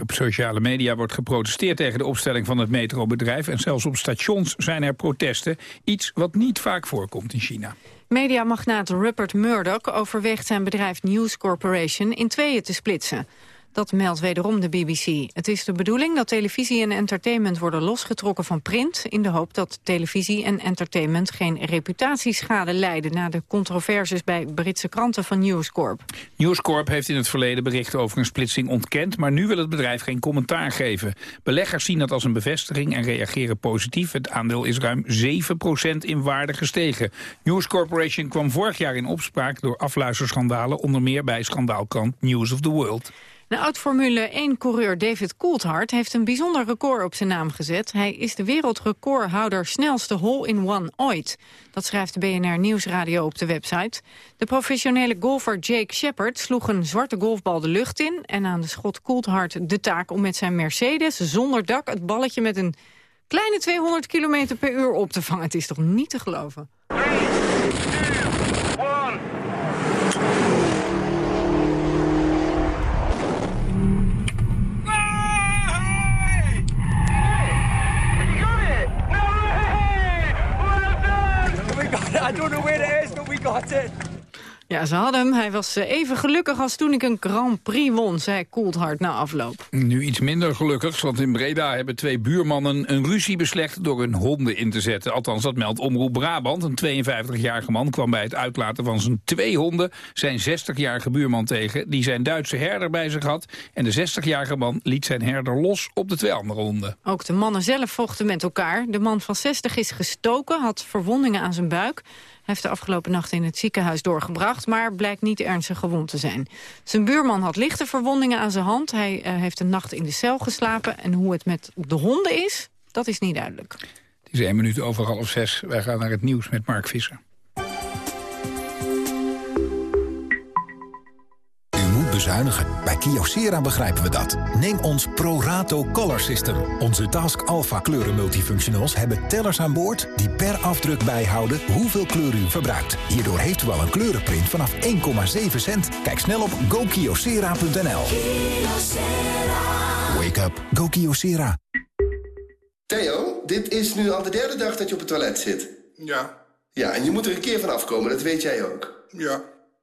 Op sociale media wordt geprotesteerd tegen de opstelling van het metrobedrijf... en zelfs op stations zijn er protesten, iets wat niet vaak voorkomt in China. Mediamagnaat Rupert Murdoch overweegt zijn bedrijf News Corporation in tweeën te splitsen. Dat meldt wederom de BBC. Het is de bedoeling dat televisie en entertainment worden losgetrokken van print... in de hoop dat televisie en entertainment geen reputatieschade lijden... na de controverses bij Britse kranten van News Corp. News Corp heeft in het verleden berichten over een splitsing ontkend... maar nu wil het bedrijf geen commentaar geven. Beleggers zien dat als een bevestiging en reageren positief. Het aandeel is ruim 7% in waarde gestegen. News Corporation kwam vorig jaar in opspraak door afluisterschandalen... onder meer bij schandaalkrant News of the World. De oud-Formule 1-coureur David Coulthard heeft een bijzonder record op zijn naam gezet. Hij is de wereldrecordhouder snelste hole-in-one ooit. Dat schrijft de BNR Nieuwsradio op de website. De professionele golfer Jake Shepard sloeg een zwarte golfbal de lucht in... en aan de schot Coulthard de taak om met zijn Mercedes zonder dak... het balletje met een kleine 200 km per uur op te vangen. Het is toch niet te geloven? Ja, ze hadden hem. Hij was eh, even gelukkig als toen ik een Grand Prix won, zei Coulthard na afloop. Nu iets minder gelukkig, want in Breda hebben twee buurmannen een ruzie beslecht door hun honden in te zetten. Althans, dat meldt Omroep Brabant. Een 52-jarige man kwam bij het uitlaten van zijn twee honden zijn 60-jarige buurman tegen, die zijn Duitse herder bij zich had. En de 60-jarige man liet zijn herder los op de twee andere honden. Ook de mannen zelf vochten met elkaar. De man van 60 is gestoken, had verwondingen aan zijn buik heeft de afgelopen nacht in het ziekenhuis doorgebracht... maar blijkt niet ernstig gewond te zijn. Zijn buurman had lichte verwondingen aan zijn hand. Hij uh, heeft een nacht in de cel geslapen. En hoe het met de honden is, dat is niet duidelijk. Het is één minuut over half zes. Wij gaan naar het nieuws met Mark Visser. Bezuinigen. Bij Kyocera begrijpen we dat. Neem ons ProRato Color System. Onze Task Alpha kleuren multifunctionals hebben tellers aan boord... die per afdruk bijhouden hoeveel kleur u verbruikt. Hierdoor heeft u al een kleurenprint vanaf 1,7 cent. Kijk snel op gokyocera.nl. Wake up. Go Kyocera. Theo, dit is nu al de derde dag dat je op het toilet zit. Ja. Ja, en je moet er een keer van afkomen, dat weet jij ook. Ja.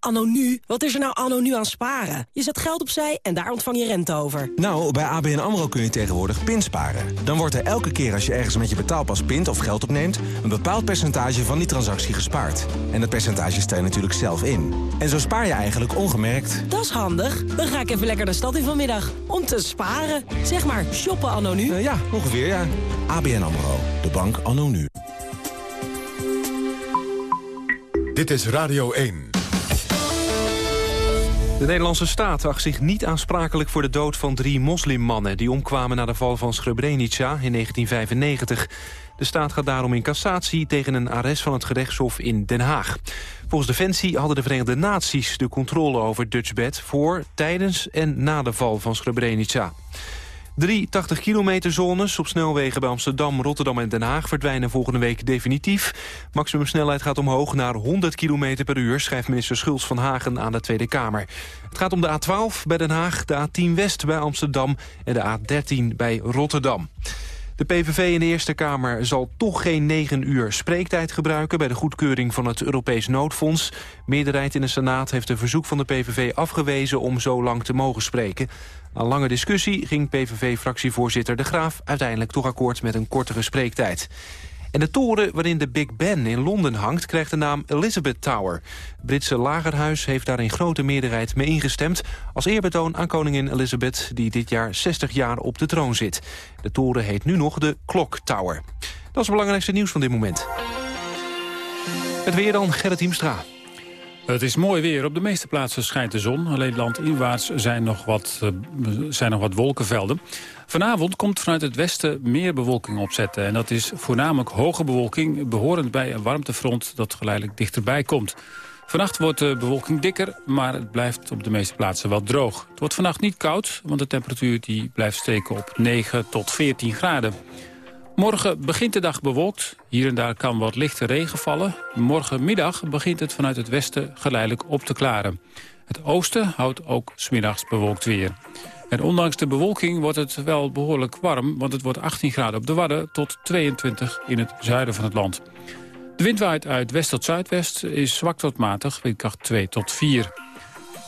Anno nu? Wat is er nou anno nu aan sparen? Je zet geld opzij en daar ontvang je rente over. Nou, bij ABN AMRO kun je tegenwoordig pinsparen. Dan wordt er elke keer als je ergens met je betaalpas pint of geld opneemt... een bepaald percentage van die transactie gespaard. En dat percentage stel je natuurlijk zelf in. En zo spaar je eigenlijk ongemerkt. Dat is handig. Dan ga ik even lekker de stad in vanmiddag. Om te sparen. Zeg maar, shoppen anno nu. Uh, ja, ongeveer ja. ABN AMRO. De bank anno nu. Dit is Radio 1. De Nederlandse staat acht zich niet aansprakelijk voor de dood van drie moslimmannen... die omkwamen na de val van Srebrenica in 1995. De staat gaat daarom in cassatie tegen een arrest van het gerechtshof in Den Haag. Volgens Defensie hadden de Verenigde Naties de controle over Dutchbed... voor, tijdens en na de val van Srebrenica. Drie 80-kilometer zones op snelwegen bij Amsterdam, Rotterdam en Den Haag verdwijnen volgende week definitief. Maximumsnelheid gaat omhoog naar 100 km per uur, schrijft minister Schultz van Hagen aan de Tweede Kamer. Het gaat om de A12 bij Den Haag, de A10 West bij Amsterdam en de A13 bij Rotterdam. De PVV in de Eerste Kamer zal toch geen negen uur spreektijd gebruiken... bij de goedkeuring van het Europees Noodfonds. Meerderheid in de Senaat heeft een verzoek van de PVV afgewezen... om zo lang te mogen spreken. Na lange discussie ging PVV-fractievoorzitter De Graaf... uiteindelijk toch akkoord met een kortere spreektijd. En de toren waarin de Big Ben in Londen hangt... krijgt de naam Elizabeth Tower. Het Britse lagerhuis heeft daar in grote meerderheid mee ingestemd... als eerbetoon aan koningin Elizabeth... die dit jaar 60 jaar op de troon zit. De toren heet nu nog de Clock Tower. Dat is het belangrijkste nieuws van dit moment. Het weer dan, Gerrit Hiemstra. Het is mooi weer. Op de meeste plaatsen schijnt de zon. Alleen landinwaarts zijn nog wat, uh, zijn nog wat wolkenvelden. Vanavond komt vanuit het westen meer bewolking opzetten. En dat is voornamelijk hoge bewolking... behorend bij een warmtefront dat geleidelijk dichterbij komt. Vannacht wordt de bewolking dikker, maar het blijft op de meeste plaatsen wel droog. Het wordt vannacht niet koud, want de temperatuur die blijft steken op 9 tot 14 graden. Morgen begint de dag bewolkt. Hier en daar kan wat lichte regen vallen. Morgenmiddag begint het vanuit het westen geleidelijk op te klaren. Het oosten houdt ook smiddags bewolkt weer. En ondanks de bewolking wordt het wel behoorlijk warm... want het wordt 18 graden op de Wadden tot 22 in het zuiden van het land. De wind waait uit west tot zuidwest, is zwak tot matig, windkracht 2 tot 4.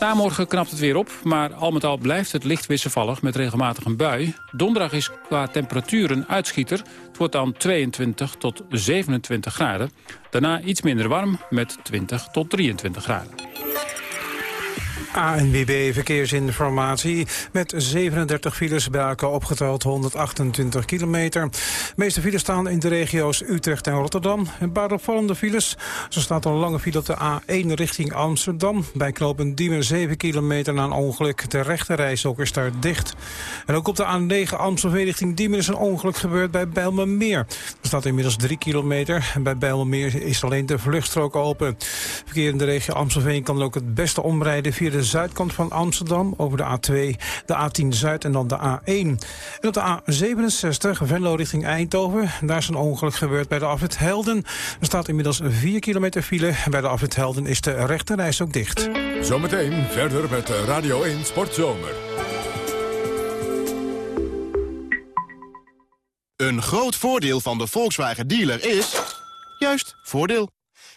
Na morgen knapt het weer op, maar al met al blijft het licht wisselvallig met regelmatig een bui. Donderdag is qua temperatuur een uitschieter. Het wordt dan 22 tot 27 graden. Daarna iets minder warm met 20 tot 23 graden. ANWB Verkeersinformatie. Met 37 files bij elkaar opgeteld 128 kilometer. De meeste files staan in de regio's Utrecht en Rotterdam. Een paar opvallende files. Zo staat een lange file op de A1 richting Amsterdam. Bij knooppunt Diemen 7 kilometer na een ongeluk. De rechte ook is daar dicht. En ook op de A9 Amstelveen richting Diemen is een ongeluk gebeurd bij Bijlmermeer. Er staat inmiddels 3 kilometer. En bij Bijlmermeer is alleen de vluchtstrook open. Verkeer in de regio Amstelveen kan ook het beste omrijden via de zuidkant van Amsterdam... over de A2, de A10 Zuid en dan de A1. En op de A67, Venlo richting Eindhoven... daar is een ongeluk gebeurd bij de afrit Helden. Er staat inmiddels 4 kilometer file. Bij de afrit Helden is de rechterreis ook dicht. Zometeen verder met Radio 1 Sportzomer. Een groot voordeel van de Volkswagen dealer is... juist, voordeel.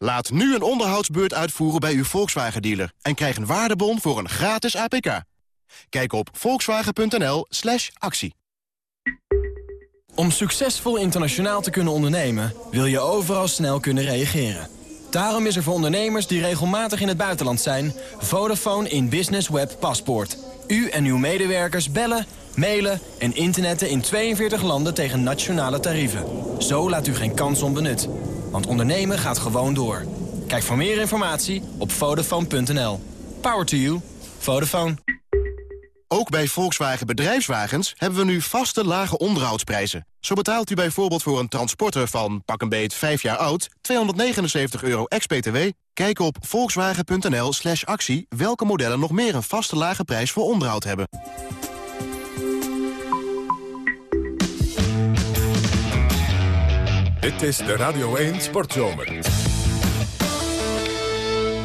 Laat nu een onderhoudsbeurt uitvoeren bij uw Volkswagen-dealer... en krijg een waardebon voor een gratis APK. Kijk op volkswagen.nl slash actie. Om succesvol internationaal te kunnen ondernemen... wil je overal snel kunnen reageren. Daarom is er voor ondernemers die regelmatig in het buitenland zijn... Vodafone in Business Web Paspoort. U en uw medewerkers bellen, mailen en internetten in 42 landen tegen nationale tarieven. Zo laat u geen kans onbenut. Want ondernemen gaat gewoon door. Kijk voor meer informatie op Vodafone.nl. Power to you. Vodafone. Ook bij Volkswagen Bedrijfswagens hebben we nu vaste lage onderhoudsprijzen. Zo betaalt u bijvoorbeeld voor een transporter van pak een beet 5 jaar oud... 279 euro ex-BTW. Kijk op volkswagen.nl slash actie welke modellen nog meer een vaste lage prijs voor onderhoud hebben. Dit is de Radio 1 Sportzomer.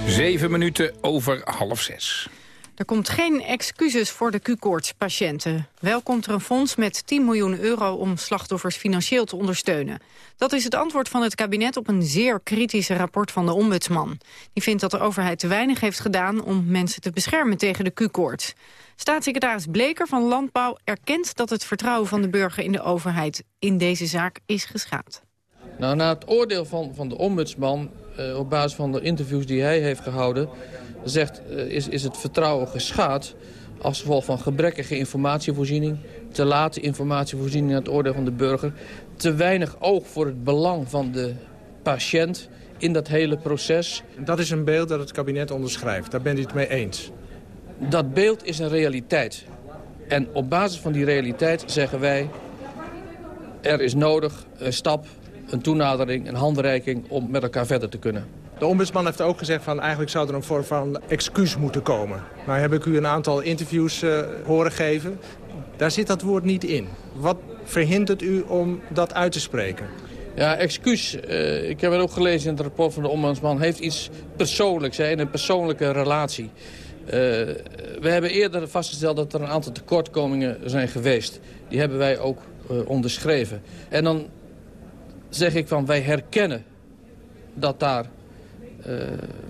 Zeven minuten over half zes. Er komt geen excuses voor de Q-koortspatiënten. Wel komt er een fonds met 10 miljoen euro om slachtoffers financieel te ondersteunen. Dat is het antwoord van het kabinet op een zeer kritische rapport van de ombudsman. Die vindt dat de overheid te weinig heeft gedaan om mensen te beschermen tegen de Q-koorts. Staatssecretaris Bleker van Landbouw erkent dat het vertrouwen van de burger in de overheid in deze zaak is geschaad. Nou, na het oordeel van, van de ombudsman, uh, op basis van de interviews die hij heeft gehouden... Zegt, uh, is, is het vertrouwen geschaad als gevolg van gebrekkige informatievoorziening... te late informatievoorziening naar het oordeel van de burger... te weinig oog voor het belang van de patiënt in dat hele proces. Dat is een beeld dat het kabinet onderschrijft. Daar bent u het mee eens? Dat beeld is een realiteit. En op basis van die realiteit zeggen wij... er is nodig een stap een toenadering, een handreiking om met elkaar verder te kunnen. De ombudsman heeft ook gezegd van eigenlijk zou er een vorm van excuus moeten komen. Nou heb ik u een aantal interviews uh, horen geven. Daar zit dat woord niet in. Wat verhindert u om dat uit te spreken? Ja, excuus. Uh, ik heb het ook gelezen in het rapport van de ombudsman. Heeft iets persoonlijks, hè, een persoonlijke relatie. Uh, we hebben eerder vastgesteld dat er een aantal tekortkomingen zijn geweest. Die hebben wij ook onderschreven. En dan zeg ik van wij herkennen dat daar... Uh,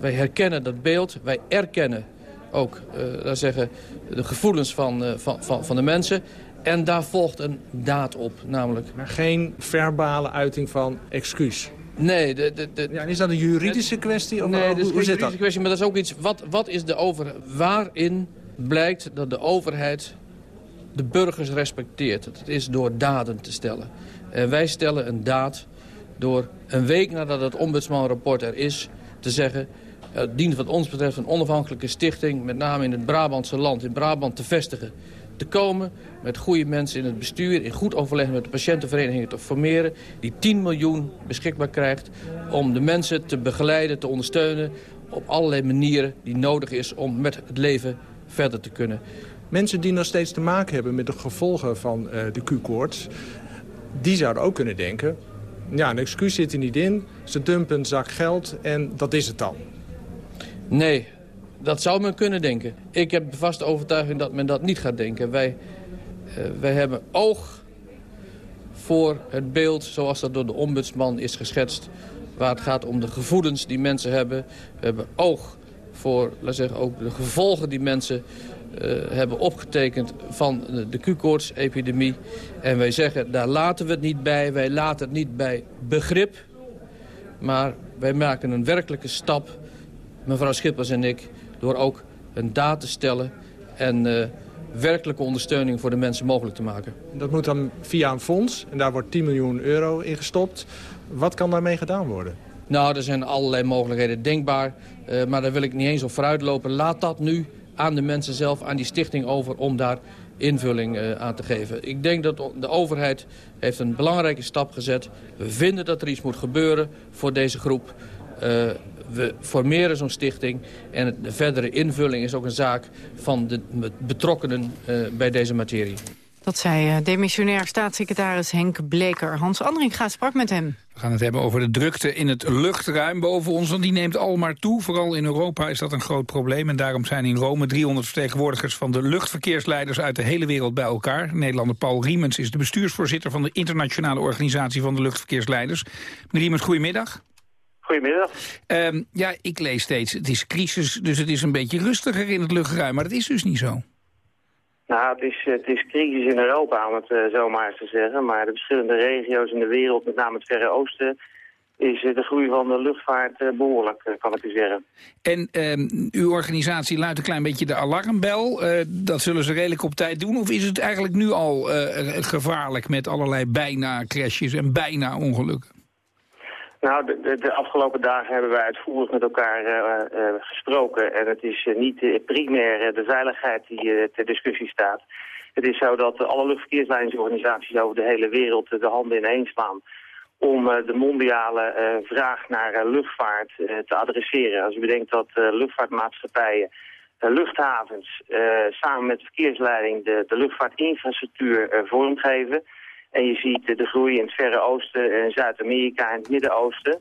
wij herkennen dat beeld, wij erkennen ook uh, zeggen, de gevoelens van, uh, van, van, van de mensen. En daar volgt een daad op, namelijk... Maar geen verbale uiting van excuus? Nee. De, de, de, ja, is dat een juridische kwestie? Of nee, hoe, dat is een juridische dat? kwestie, maar dat is ook iets... Wat, wat is de over, waarin blijkt dat de overheid de burgers respecteert? Het is door daden te stellen. En wij stellen een daad door een week nadat het ombudsmanrapport er is... te zeggen... het dient wat ons betreft een onafhankelijke stichting... met name in het Brabantse land, in Brabant, te vestigen. Te komen met goede mensen in het bestuur... in goed overleg met de patiëntenverenigingen te formeren... die 10 miljoen beschikbaar krijgt om de mensen te begeleiden, te ondersteunen... op allerlei manieren die nodig is om met het leven verder te kunnen. Mensen die nog steeds te maken hebben met de gevolgen van uh, de Q-koorts... die zouden ook kunnen denken... ja, een excuus zit er niet in, ze dumpen een zak geld en dat is het dan. Nee, dat zou men kunnen denken. Ik heb de vaste overtuiging dat men dat niet gaat denken. Wij, uh, wij hebben oog voor het beeld zoals dat door de ombudsman is geschetst... waar het gaat om de gevoelens die mensen hebben. We hebben oog voor laat zeggen, ook de gevolgen die mensen hebben opgetekend van de Q-koorts-epidemie. En wij zeggen, daar laten we het niet bij. Wij laten het niet bij begrip. Maar wij maken een werkelijke stap, mevrouw Schippers en ik... door ook een daad te stellen en uh, werkelijke ondersteuning voor de mensen mogelijk te maken. Dat moet dan via een fonds en daar wordt 10 miljoen euro in gestopt. Wat kan daarmee gedaan worden? Nou, er zijn allerlei mogelijkheden denkbaar. Uh, maar daar wil ik niet eens op vooruit lopen. Laat dat nu aan de mensen zelf, aan die stichting over... om daar invulling uh, aan te geven. Ik denk dat de overheid heeft een belangrijke stap gezet. We vinden dat er iets moet gebeuren voor deze groep. Uh, we formeren zo'n stichting en de verdere invulling is ook een zaak van de betrokkenen uh, bij deze materie. Dat zei demissionair staatssecretaris Henk Bleker. Hans Andringa sprak met hem. We gaan het hebben over de drukte in het luchtruim boven ons. Want die neemt al maar toe. Vooral in Europa is dat een groot probleem. En daarom zijn in Rome 300 vertegenwoordigers van de luchtverkeersleiders uit de hele wereld bij elkaar. Nederlander Paul Riemens is de bestuursvoorzitter van de internationale organisatie van de luchtverkeersleiders. Meneer Riemens, goedemiddag. Goedemiddag. Um, ja, ik lees steeds, het is crisis, dus het is een beetje rustiger in het luchtruim. Maar dat is dus niet zo. Nou, het is, het is crisis in Europa, om het uh, zo maar eens te zeggen. Maar de verschillende regio's in de wereld, met name het Verre Oosten... is de groei van de luchtvaart uh, behoorlijk, kan ik u zeggen. En um, uw organisatie luidt een klein beetje de alarmbel. dat zullen ze redelijk op tijd doen. Of is het eigenlijk nu al gevaarlijk met allerlei bijna crashes en bijna ongelukken? Nou, de, de, afgelopen dagen hebben wij uitvoerig met elkaar uh, uh, gesproken. En het is uh, niet primair de veiligheid die ter discussie staat. Het is zo dat alle luchtverkeerslijnsorganisaties over de hele wereld de handen ineen slaan om de mondiale vraag naar luchtvaart te adresseren. Als u bedenkt dat luchtvaartmaatschappijen, luchthavens samen met de verkeersleiding de, de luchtvaartinfrastructuur vormgeven... En je ziet de groei in het Verre Oosten en Zuid-Amerika en het Midden-Oosten.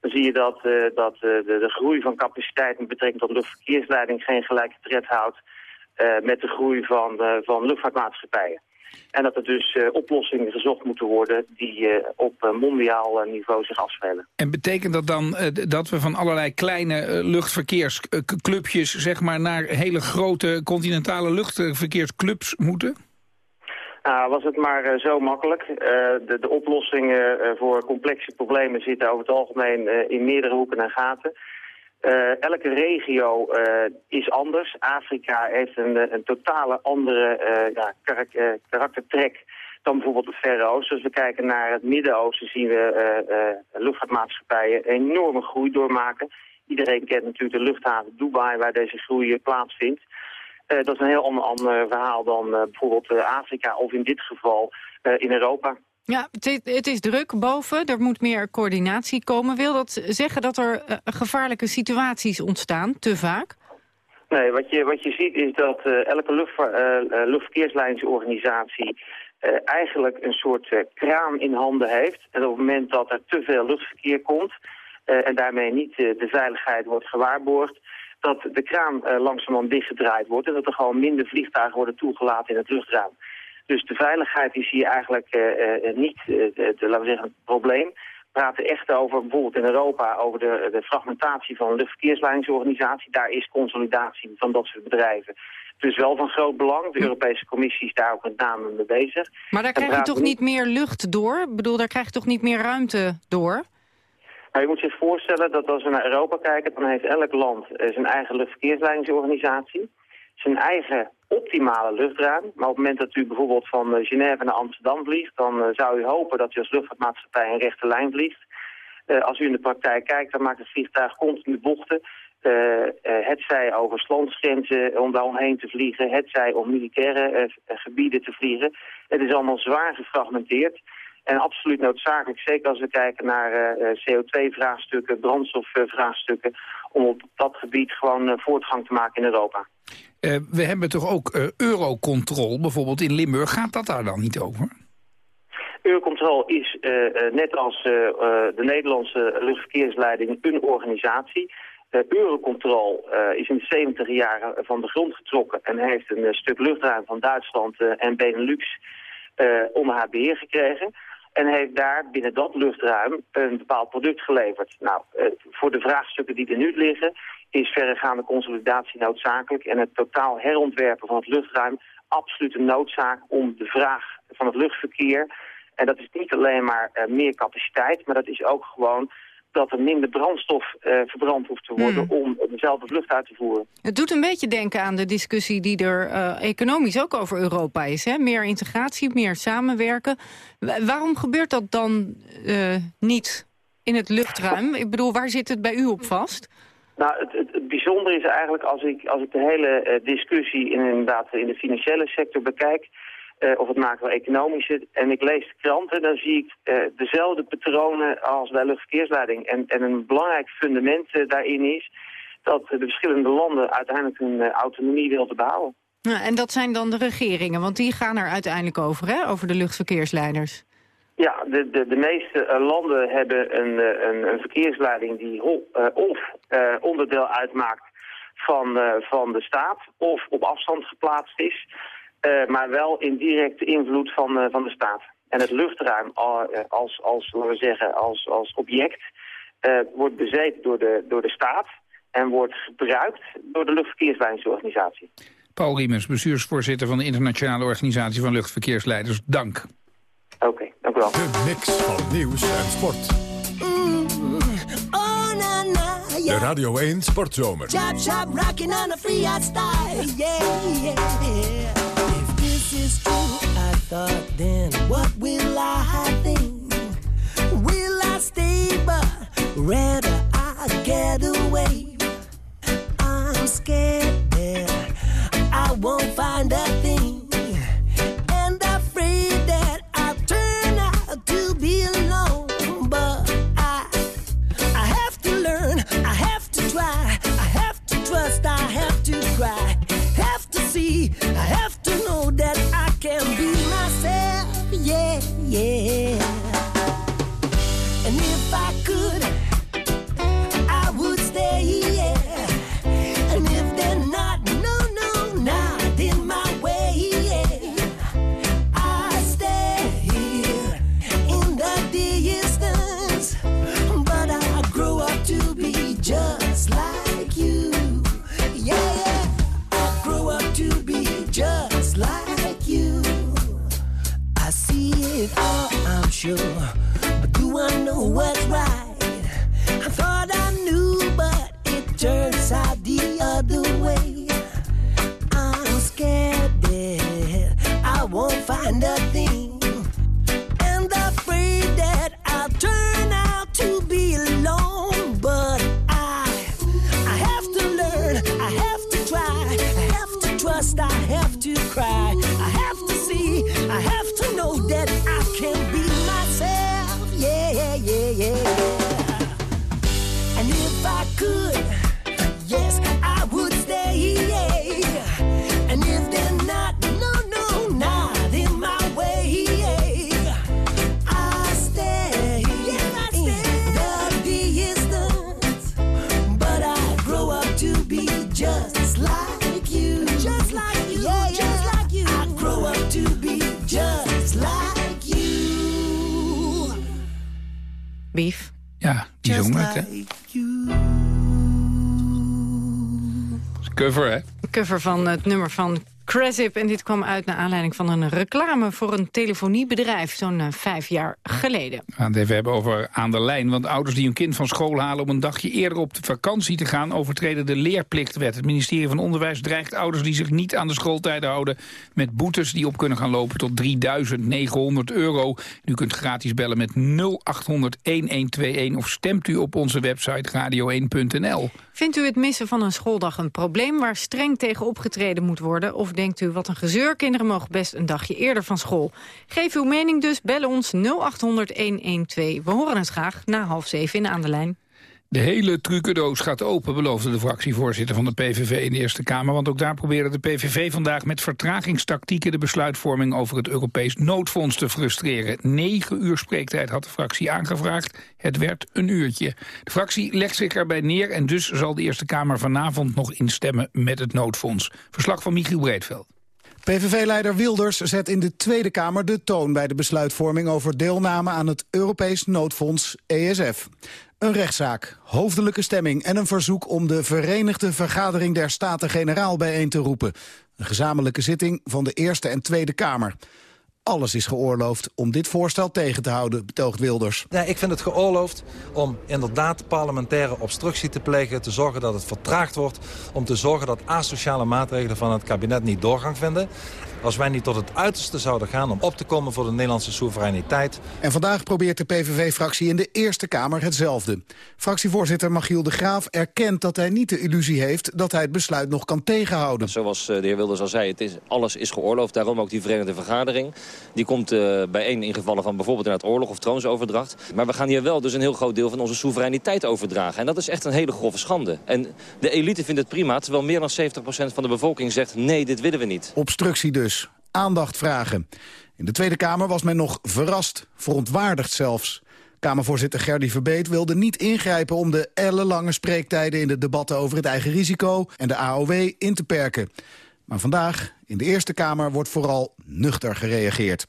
Dan zie je dat, uh, dat uh, de, de, groei van capaciteit met betrekking tot luchtverkeersleiding geen gelijke tred houdt uh, met de groei van, van luchtvaartmaatschappijen. En dat er dus oplossingen gezocht moeten worden die op mondiaal niveau zich afspelen. En betekent dat dan dat we van allerlei kleine luchtverkeersclubjes zeg maar, naar hele grote continentale luchtverkeersclubs moeten? Nou, was het maar uh, zo makkelijk. Uh, de, de, oplossingen uh, voor complexe problemen zitten over het algemeen in meerdere hoeken en gaten. elke regio is anders. Afrika heeft een, een totale andere ja, karak karaktertrek dan bijvoorbeeld het Verre Oosten. Als we kijken naar het Midden-Oosten zien we luchtvaartmaatschappijen enorme groei doormaken. Iedereen kent natuurlijk de luchthaven Dubai waar deze groei plaatsvindt. Uh, dat is een heel ander, ander verhaal dan uh, bijvoorbeeld uh, Afrika of in dit geval in Europa. Ja, het is, het is, druk boven. Er moet meer coördinatie komen. Wil dat zeggen dat er gevaarlijke situaties ontstaan, te vaak? Nee, wat je, wat je ziet is dat elke luchtverkeerslijnsorganisatie eigenlijk een soort kraan in handen heeft. En op het moment dat er te veel luchtverkeer komt... en daarmee niet de veiligheid wordt gewaarborgd dat de kraan uh, langzamerhand dichtgedraaid wordt... en dat er gewoon minder vliegtuigen worden toegelaten in het luchtruim. Dus de veiligheid is hier eigenlijk uh, uh, niet de, laten we zeggen, het probleem. We praten echt over, bijvoorbeeld in Europa, over de, de fragmentatie van de luchtverkeersleidingsorganisatie. Daar is consolidatie van dat soort bedrijven. Dus wel van groot belang. De Europese Commissie is daar ook met name mee bezig. Maar daar krijg je toch niet meer lucht door? Ik bedoel, daar krijg je toch niet meer ruimte door? Nou, je moet zich voorstellen dat als we naar Europa kijken, dan heeft elk land eh, zijn eigen luchtverkeersleidingsorganisatie, zijn eigen optimale luchtruim. Maar op het moment dat u bijvoorbeeld van eh, Genève naar Amsterdam vliegt, dan eh, zou u hopen dat u als luchtvaartmaatschappij een rechte lijn vliegt. als u in de praktijk kijkt, dan maakt het vliegtuig continu bochten. het zij over slandsgrenzen om daar omheen te vliegen, het zij om militaire gebieden te vliegen. Het is allemaal zwaar gefragmenteerd. En absoluut noodzakelijk, zeker als we kijken naar CO2-vraagstukken, brandstofvraagstukken, om op dat gebied gewoon voortgang te maken in Europa. Uh, we hebben toch ook uh, Eurocontrol, bijvoorbeeld in Limburg. Gaat dat daar dan niet over? Eurocontrol is uh, net als de Nederlandse luchtverkeersleiding een organisatie. Eurocontrol is in de 70 jaren van de grond getrokken en heeft een stuk luchtruim van Duitsland en Benelux onder haar beheer gekregen. En heeft daar binnen dat luchtruim een bepaald product geleverd. Nou, voor de vraagstukken die er nu liggen is verregaande consolidatie noodzakelijk. En het totaal herontwerpen van het luchtruim absoluut een noodzaak om de vraag van het luchtverkeer. En dat is niet alleen maar uh, meer capaciteit, maar dat is ook gewoon dat er minder brandstof uh, verbrand hoeft te worden hmm. om dezelfde vlucht uit te voeren. Het doet een beetje denken aan de discussie die er uh, economisch ook over Europa is. Hè? Meer integratie, meer samenwerken. waarom gebeurt dat dan niet in het luchtruim? Ik bedoel, waar zit het bij u op vast? Nou, het, het, het bijzondere is eigenlijk als ik, als ik de hele discussie in, inderdaad in de financiële sector bekijk, uh, of het macro-economische, en ik lees de kranten, dan zie ik uh, dezelfde patronen als bij luchtverkeersleiding. En, en een belangrijk fundament daarin is dat de verschillende landen uiteindelijk hun autonomie willen behouden. Ja, en dat zijn dan de regeringen, want die gaan er uiteindelijk over, hè, over de luchtverkeersleiders. Ja, de, de, de meeste landen hebben een, een, een, verkeersleiding die of onderdeel uitmaakt van, van de staat of op afstand geplaatst is, maar wel in directe invloed van, van de staat. En het luchtruim als, als, laten we zeggen, als, als object wordt bezeten door de, door de staat en wordt gebruikt door de luchtverkeersleidingsorganisatie. Paul Riemens, bestuursvoorzitter van de Internationale Organisatie van Luchtverkeersleiders. Dank. Oké, okay, dank u wel. De mix van nieuws en sport. Mm, oh, na, na, yeah. De Radio 1 Sportzomer. Chop, chop, rocking on a free style. Yeah, yeah. Thought then, what will I think? Will I stay, but rather I get away? I'm scared that I won't find a thing. Beef. Van het nummer van Cresip. En dit kwam uit naar aanleiding van een reclame voor een telefoniebedrijf... zo'n uh, vijf jaar geleden. We gaan het even hebben over aan de lijn. Want ouders die hun kind van school halen om een dagje eerder op de vakantie te gaan... overtreden de leerplichtwet. Het ministerie van Onderwijs dreigt ouders die zich niet aan de schooltijden houden... met boetes die op kunnen gaan lopen tot 3.900 euro. U kunt gratis bellen met 0800-1121 of stemt u op onze website radio1.nl. Vindt u het missen van een schooldag een probleem waar streng tegen opgetreden moet worden? Of denkt u wat een gezeur, kinderen mogen best een dagje eerder van school? Geef uw mening dus, bel ons 0800-112. We horen het graag na half zeven in Aan de Lijn. De hele trucendoos gaat open, beloofde de fractievoorzitter van de PVV in de Eerste Kamer. Want ook daar probeerde de PVV vandaag met vertragingstactieken de besluitvorming over het Europees noodfonds te frustreren. Negen uur spreektijd had de fractie aangevraagd. Het werd een uurtje. De fractie legt zich erbij neer en dus zal de Eerste Kamer vanavond nog instemmen met het noodfonds. Verslag van Michiel Breedveld. PVV-leider Wilders zet in de Tweede Kamer de toon bij de besluitvorming over deelname aan het Europees noodfonds ESF. Een rechtszaak, hoofdelijke stemming en een verzoek om de Verenigde Vergadering der Staten-Generaal bijeen te roepen. Een gezamenlijke zitting van de Eerste en Tweede Kamer. Alles is geoorloofd om dit voorstel tegen te houden, betoogt Wilders. Nee, ik vind het geoorloofd om inderdaad parlementaire obstructie te plegen... te zorgen dat het vertraagd wordt, om te zorgen dat asociale maatregelen van het kabinet niet doorgang vinden als wij niet tot het uiterste zouden gaan om op te komen voor de Nederlandse soevereiniteit. En vandaag probeert de PVV-fractie in de Eerste Kamer hetzelfde. Fractievoorzitter Machiel de Graaf erkent dat hij niet de illusie heeft dat hij het besluit nog kan tegenhouden. Zoals eh, de heer Wilders al zei, het is, alles is geoorloofd. Daarom ook die Verenigde Vergadering. Die komt uh, bijeen in gevallen van bijvoorbeeld het oorlog of troonsoverdracht. Maar we gaan hier wel dus een heel groot deel van onze soevereiniteit overdragen. En dat is echt een hele grove schande. En de elite vindt het prima, terwijl meer dan 70% van de bevolking zegt nee, dit willen we niet. Obstructie dus aandacht vragen. In de Tweede Kamer was men nog verrast, verontwaardigd zelfs. Kamervoorzitter Gerdy Verbeet wilde niet ingrijpen... om de ellenlange spreektijden in de debatten over het eigen risico... en de AOW in te perken. Maar vandaag, in de Eerste Kamer, wordt vooral nuchter gereageerd.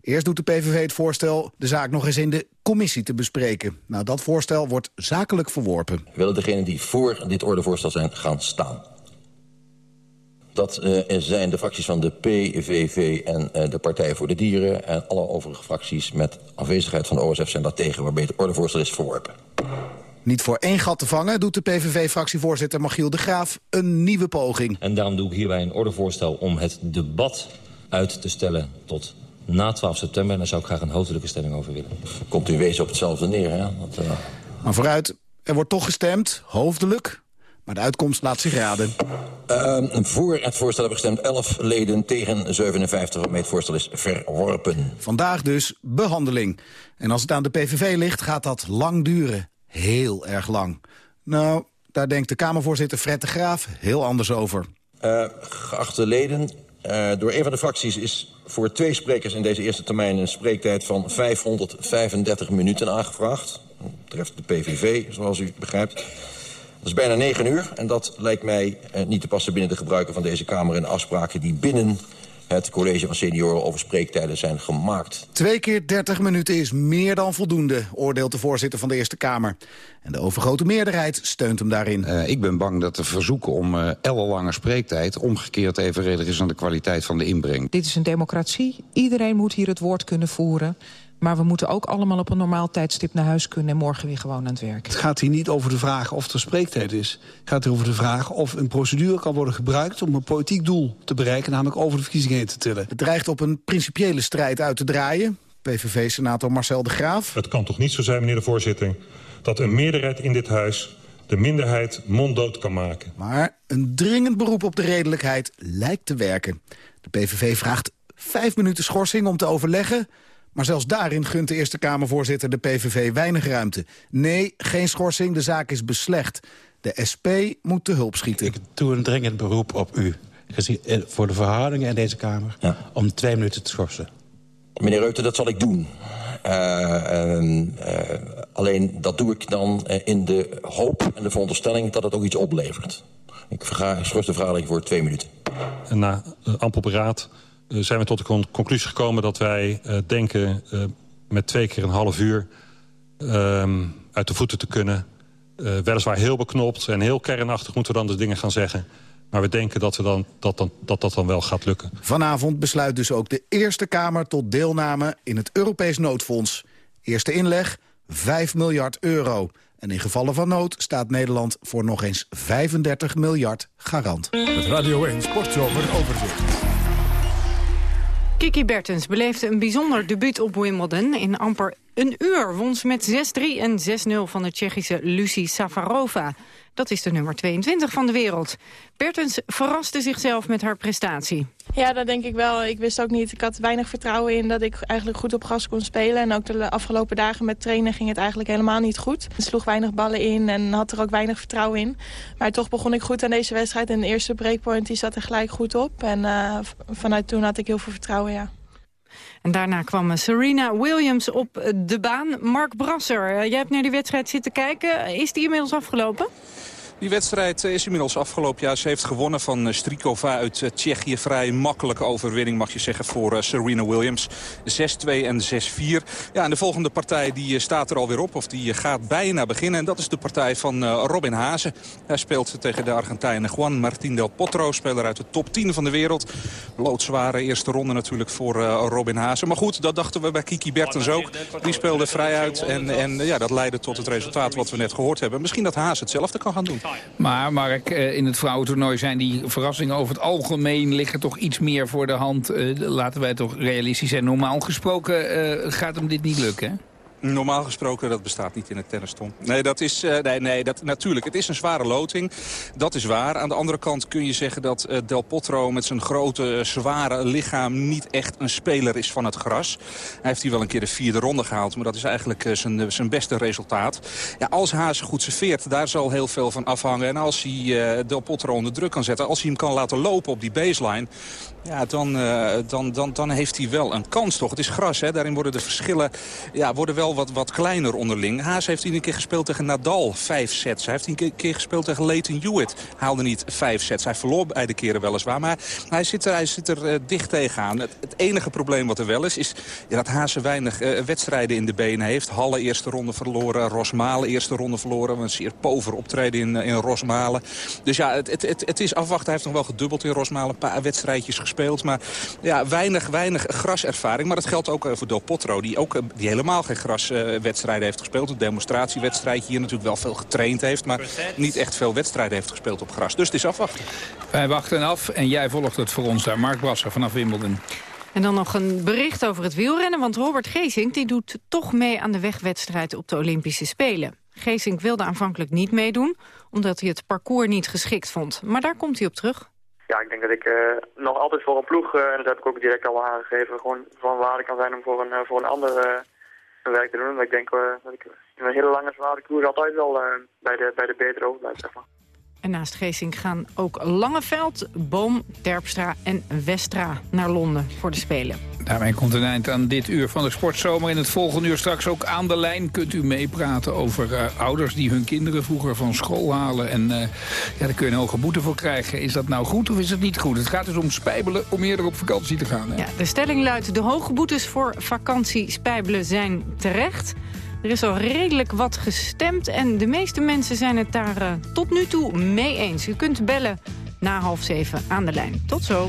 Eerst doet de PVV het voorstel de zaak nog eens in de commissie te bespreken. Nou, dat voorstel wordt zakelijk verworpen. Willen degenen die voor dit ordevoorstel zijn gaan staan. Dat uh, zijn de fracties van de PVV en uh, de Partij voor de Dieren... en alle overige fracties met afwezigheid van de OSF zijn dat tegen... waarbij het ordevoorstel is verworpen. Niet voor één gat te vangen doet de PVV-fractievoorzitter Machiel de Graaf een nieuwe poging. En daarom doe ik hierbij een ordevoorstel om het debat uit te stellen tot na 12 september. En daar zou ik graag een hoofdelijke stemming over willen. Komt u wezen op hetzelfde neer, hè? Dat, uh... Maar vooruit, er wordt toch gestemd, hoofdelijk. Maar de uitkomst laat zich raden. Uh, voor het voorstel hebben gestemd 11 leden tegen 57, waarmee het voorstel is verworpen. Vandaag dus behandeling. En als het aan de PVV ligt, gaat dat lang duren. Heel erg lang. Nou, daar denkt de Kamervoorzitter Fred de Graaf heel anders over. Uh, geachte leden, uh, door een van de fracties is voor twee sprekers in deze eerste termijn... een spreektijd van 535 minuten aangevraagd. Dat betreft de PVV, zoals u begrijpt. Dat is bijna negen uur en dat lijkt mij eh, niet te passen binnen de gebruiken van deze Kamer... en afspraken die binnen het college van senioren over spreektijden zijn gemaakt. Twee keer 30 minuten is meer dan voldoende, oordeelt de voorzitter van de Eerste Kamer. En de overgrote meerderheid steunt hem daarin. Uh, ik ben bang dat de verzoeken om uh, ellenlange spreektijd... omgekeerd evenredig is aan de kwaliteit van de inbreng. Dit is een democratie. Iedereen moet hier het woord kunnen voeren. Maar we moeten ook allemaal op een normaal tijdstip naar huis kunnen... en morgen weer gewoon aan het werk. Het gaat hier niet over de vraag of er spreektijd is. Het gaat hier over de vraag of een procedure kan worden gebruikt... om een politiek doel te bereiken, namelijk over de verkiezingen heen te tillen. Het dreigt op een principiële strijd uit te draaien. PVV-senator Marcel de Graaf. Het kan toch niet zo zijn, meneer de voorzitter... dat een meerderheid in dit huis de minderheid monddood kan maken. Maar een dringend beroep op de redelijkheid lijkt te werken. De PVV vraagt vijf minuten schorsing om te overleggen... Maar zelfs daarin gunt de Eerste Kamervoorzitter de PVV weinig ruimte. Nee, geen schorsing, de zaak is beslecht. De SP moet te hulp schieten. Ik doe een dringend beroep op u. Eh, voor de verhoudingen in deze Kamer... Ja. om twee minuten te schorsen. Meneer Rutte, dat zal ik doen. Uh, uh, uh, alleen dat doe ik dan in de hoop en de veronderstelling dat het ook iets oplevert. Ik schors de vergadering voor twee minuten. En na amper beraad zijn we tot de conclusie gekomen dat wij uh, denken... Uh, met twee keer een half uur um, uit de voeten te kunnen. weliswaar heel beknopt en heel kernachtig moeten we dan de dingen gaan zeggen. Maar we denken dat, we dan, dat, dan, dat dat dan wel gaat lukken. Vanavond besluit dus ook de Eerste Kamer tot deelname in het Europees Noodfonds. Eerste inleg 5 miljard euro. En in gevallen van nood staat Nederland voor nog eens 35 miljard garant. Het Radio 1 Sportzomer overzicht. Kiki Bertens beleefde een bijzonder debuut op Wimbledon. In amper een uur won ze met 6-3 en 6-0 van de Tsjechische Lucie Safarova. Dat is de nummer 22 van de wereld. Bertens verraste zichzelf met haar prestatie. Ja, dat denk ik wel. Ik wist ook niet. Ik had weinig vertrouwen in dat ik eigenlijk goed op gas kon spelen. En ook de afgelopen dagen met trainen ging het eigenlijk helemaal niet goed. Ik sloeg weinig ballen in en had er ook weinig vertrouwen in. Maar toch begon ik goed aan deze wedstrijd. En de eerste breakpoint die zat er gelijk goed op. En uh, vanuit toen had ik heel veel vertrouwen, ja. En daarna kwam Serena Williams op de baan. Mark Brasser, jij hebt naar die wedstrijd zitten kijken. Is die inmiddels afgelopen? Die wedstrijd is inmiddels afgelopen. Ja, ze heeft gewonnen van eh, Strikova uit eh, Tsjechië. Vrij makkelijke overwinning mag je zeggen voor eh, Serena Williams. 6-2 en 6-4. Ja, en de volgende partij die staat er alweer op. Of die gaat bijna beginnen. En dat is de partij van Robin Hazen. Hij speelt tegen de Argentijn Juan Martín del Potro. Speler uit de top 10 van de wereld. Loodzware eerste ronde natuurlijk voor Robin Hazen. Maar goed, dat dachten we bij Kiki Bertens ook. Die speelde vrij uit. En, en ja, dat leidde tot het resultaat wat we net gehoord hebben. Misschien dat Hazen hetzelfde kan gaan doen. Maar Mark, eh, in het vrouwentoernooi zijn die verrassingen over het algemeen... liggen toch iets meer voor de hand. Eh, laten wij toch realistisch zijn. Normaal gesproken eh, gaat hem dit niet lukken, hè? Normaal gesproken, dat bestaat niet in het tennis, Tom. Nee, dat is, uh, nee, nee dat, natuurlijk, het is een zware loting. Dat is waar. Aan de andere kant kun je zeggen dat uh, Del Potro met zijn grote, zware lichaam... niet echt een speler is van het gras. Hij heeft hier wel een keer de vierde ronde gehaald... maar dat is eigenlijk zijn, zijn beste resultaat. Ja, als Haas goed serveert, daar zal heel veel van afhangen. En als hij Del Potro onder druk kan zetten... als hij hem kan laten lopen op die baseline... Ja, dan, dan, dan, dan heeft hij wel een kans, toch? Het is gras, hè? Daarin worden de verschillen ja, worden wel wat, wat kleiner onderling. Haas heeft hier een keer gespeeld tegen Nadal, vijf sets. Hij heeft een keer gespeeld tegen Leighton Hewitt. Haalde niet vijf sets. Hij verloor beide keren weliswaar. Maar hij zit er, hij zit er uh, dicht tegenaan. Het, het enige probleem wat er wel is, is dat Haas weinig uh, wedstrijden in de benen heeft. Halle eerste ronde verloren. Rosmalen eerste ronde verloren. Een zeer pover optreden in, in Rosmalen. Dus ja, het, het, het, het, is afwachten. Hij heeft nog wel gedubbeld in Rosmalen. Een paar wedstrijdjes gespeeld. Maar ja, weinig, weinig graservaring. Maar dat geldt ook voor Del Potro. Die, ook, die helemaal geen gras wedstrijden heeft gespeeld. Een demonstratiewedstrijdje hier natuurlijk wel veel getraind heeft. Maar niet echt veel wedstrijden heeft gespeeld op gras. Dus het is afwachten. Wij wachten af en jij volgt het voor ons daar. Mark Brasser vanaf Wimbledon. En dan nog een bericht over het wielrennen. Want Robert Geesink die doet toch mee aan de wegwedstrijd op de Olympische Spelen. Geesink wilde aanvankelijk niet meedoen, omdat hij het parcours niet geschikt vond. Maar daar komt hij op terug. Ja, ik denk dat ik uh, nog altijd voor een ploeg, uh, en dat heb ik ook direct al aangegeven, gewoon van waarde kan zijn om voor een, uh, voor een ander werk te doen. Maar ik denk dat ik in een hele lange zware koers altijd wel bij, de, bij de betere overblijf, zeg maar. En naast Geesink gaan ook Langeveld, Boom, Terpstra en Westra naar Londen voor de Spelen. Daarmee komt een eind aan dit uur van de Sportzomer. In het volgende uur straks ook aan de lijn kunt u meepraten over uh, ouders die hun kinderen vroeger van school halen. En uh, ja, daar kun je een hoge boete voor krijgen. Is dat nou goed of is het niet goed? Het gaat dus om spijbelen om eerder op vakantie te gaan. Hè? Ja, de stelling luidt, de hoge boetes voor vakantie spijbelen zijn terecht. Er is al redelijk wat gestemd en de meeste mensen zijn het daar uh, tot nu toe mee eens. U kunt bellen na half zeven aan de lijn. Tot zo.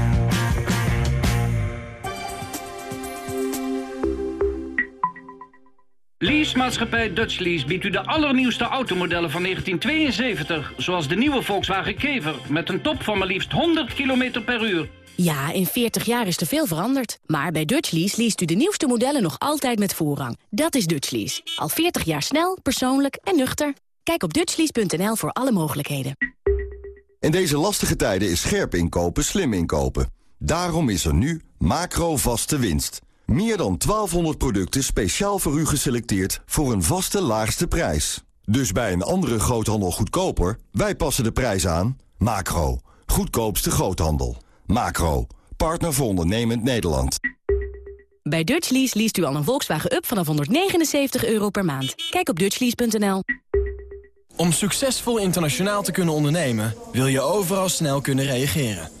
Leasemaatschappij Dutch Lease biedt u de allernieuwste automodellen van 1972... zoals de nieuwe Volkswagen Kever met een top van maar liefst 100 km per uur. Ja, in 40 jaar is er veel veranderd. Maar bij Dutch Lease leest u de nieuwste modellen nog altijd met voorrang. Dat is Dutch Lease. Al 40 jaar snel, persoonlijk en nuchter. Kijk op dutchlease.nl voor alle mogelijkheden. In deze lastige tijden is scherp inkopen slim inkopen. Daarom is er nu macro vaste winst. Meer dan 1200 producten speciaal voor u geselecteerd voor een vaste laagste prijs. Dus bij een andere groothandel goedkoper, wij passen de prijs aan. Macro, goedkoopste groothandel. Macro, partner voor ondernemend Nederland. Bij Dutchlease leest u al een Volkswagen Up vanaf 179 euro per maand. Kijk op dutchlease.nl. Om succesvol internationaal te kunnen ondernemen... wil je overal snel kunnen reageren.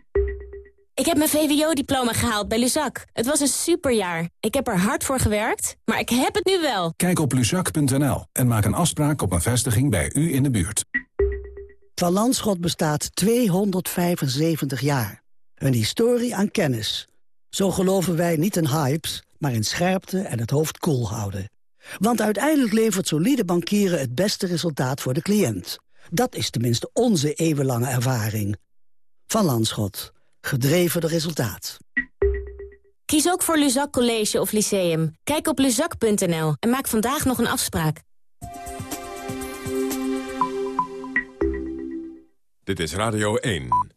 Ik heb mijn VWO-diploma gehaald bij Luzak. Het was een superjaar. Ik heb er hard voor gewerkt, maar ik heb het nu wel. Kijk op luzak.nl en maak een afspraak op een vestiging bij u in de buurt. Van Landschot bestaat 275 jaar. Een historie aan kennis. Zo geloven wij niet in hypes, maar in scherpte en het hoofd koel houden. Want uiteindelijk levert solide bankieren het beste resultaat voor de cliënt. Dat is tenminste onze eeuwenlange ervaring. Van Landschot. Gedreven de resultaat. Kies ook voor Luzak College of Lyceum. Kijk op luzak.nl en maak vandaag nog een afspraak. Dit is Radio 1.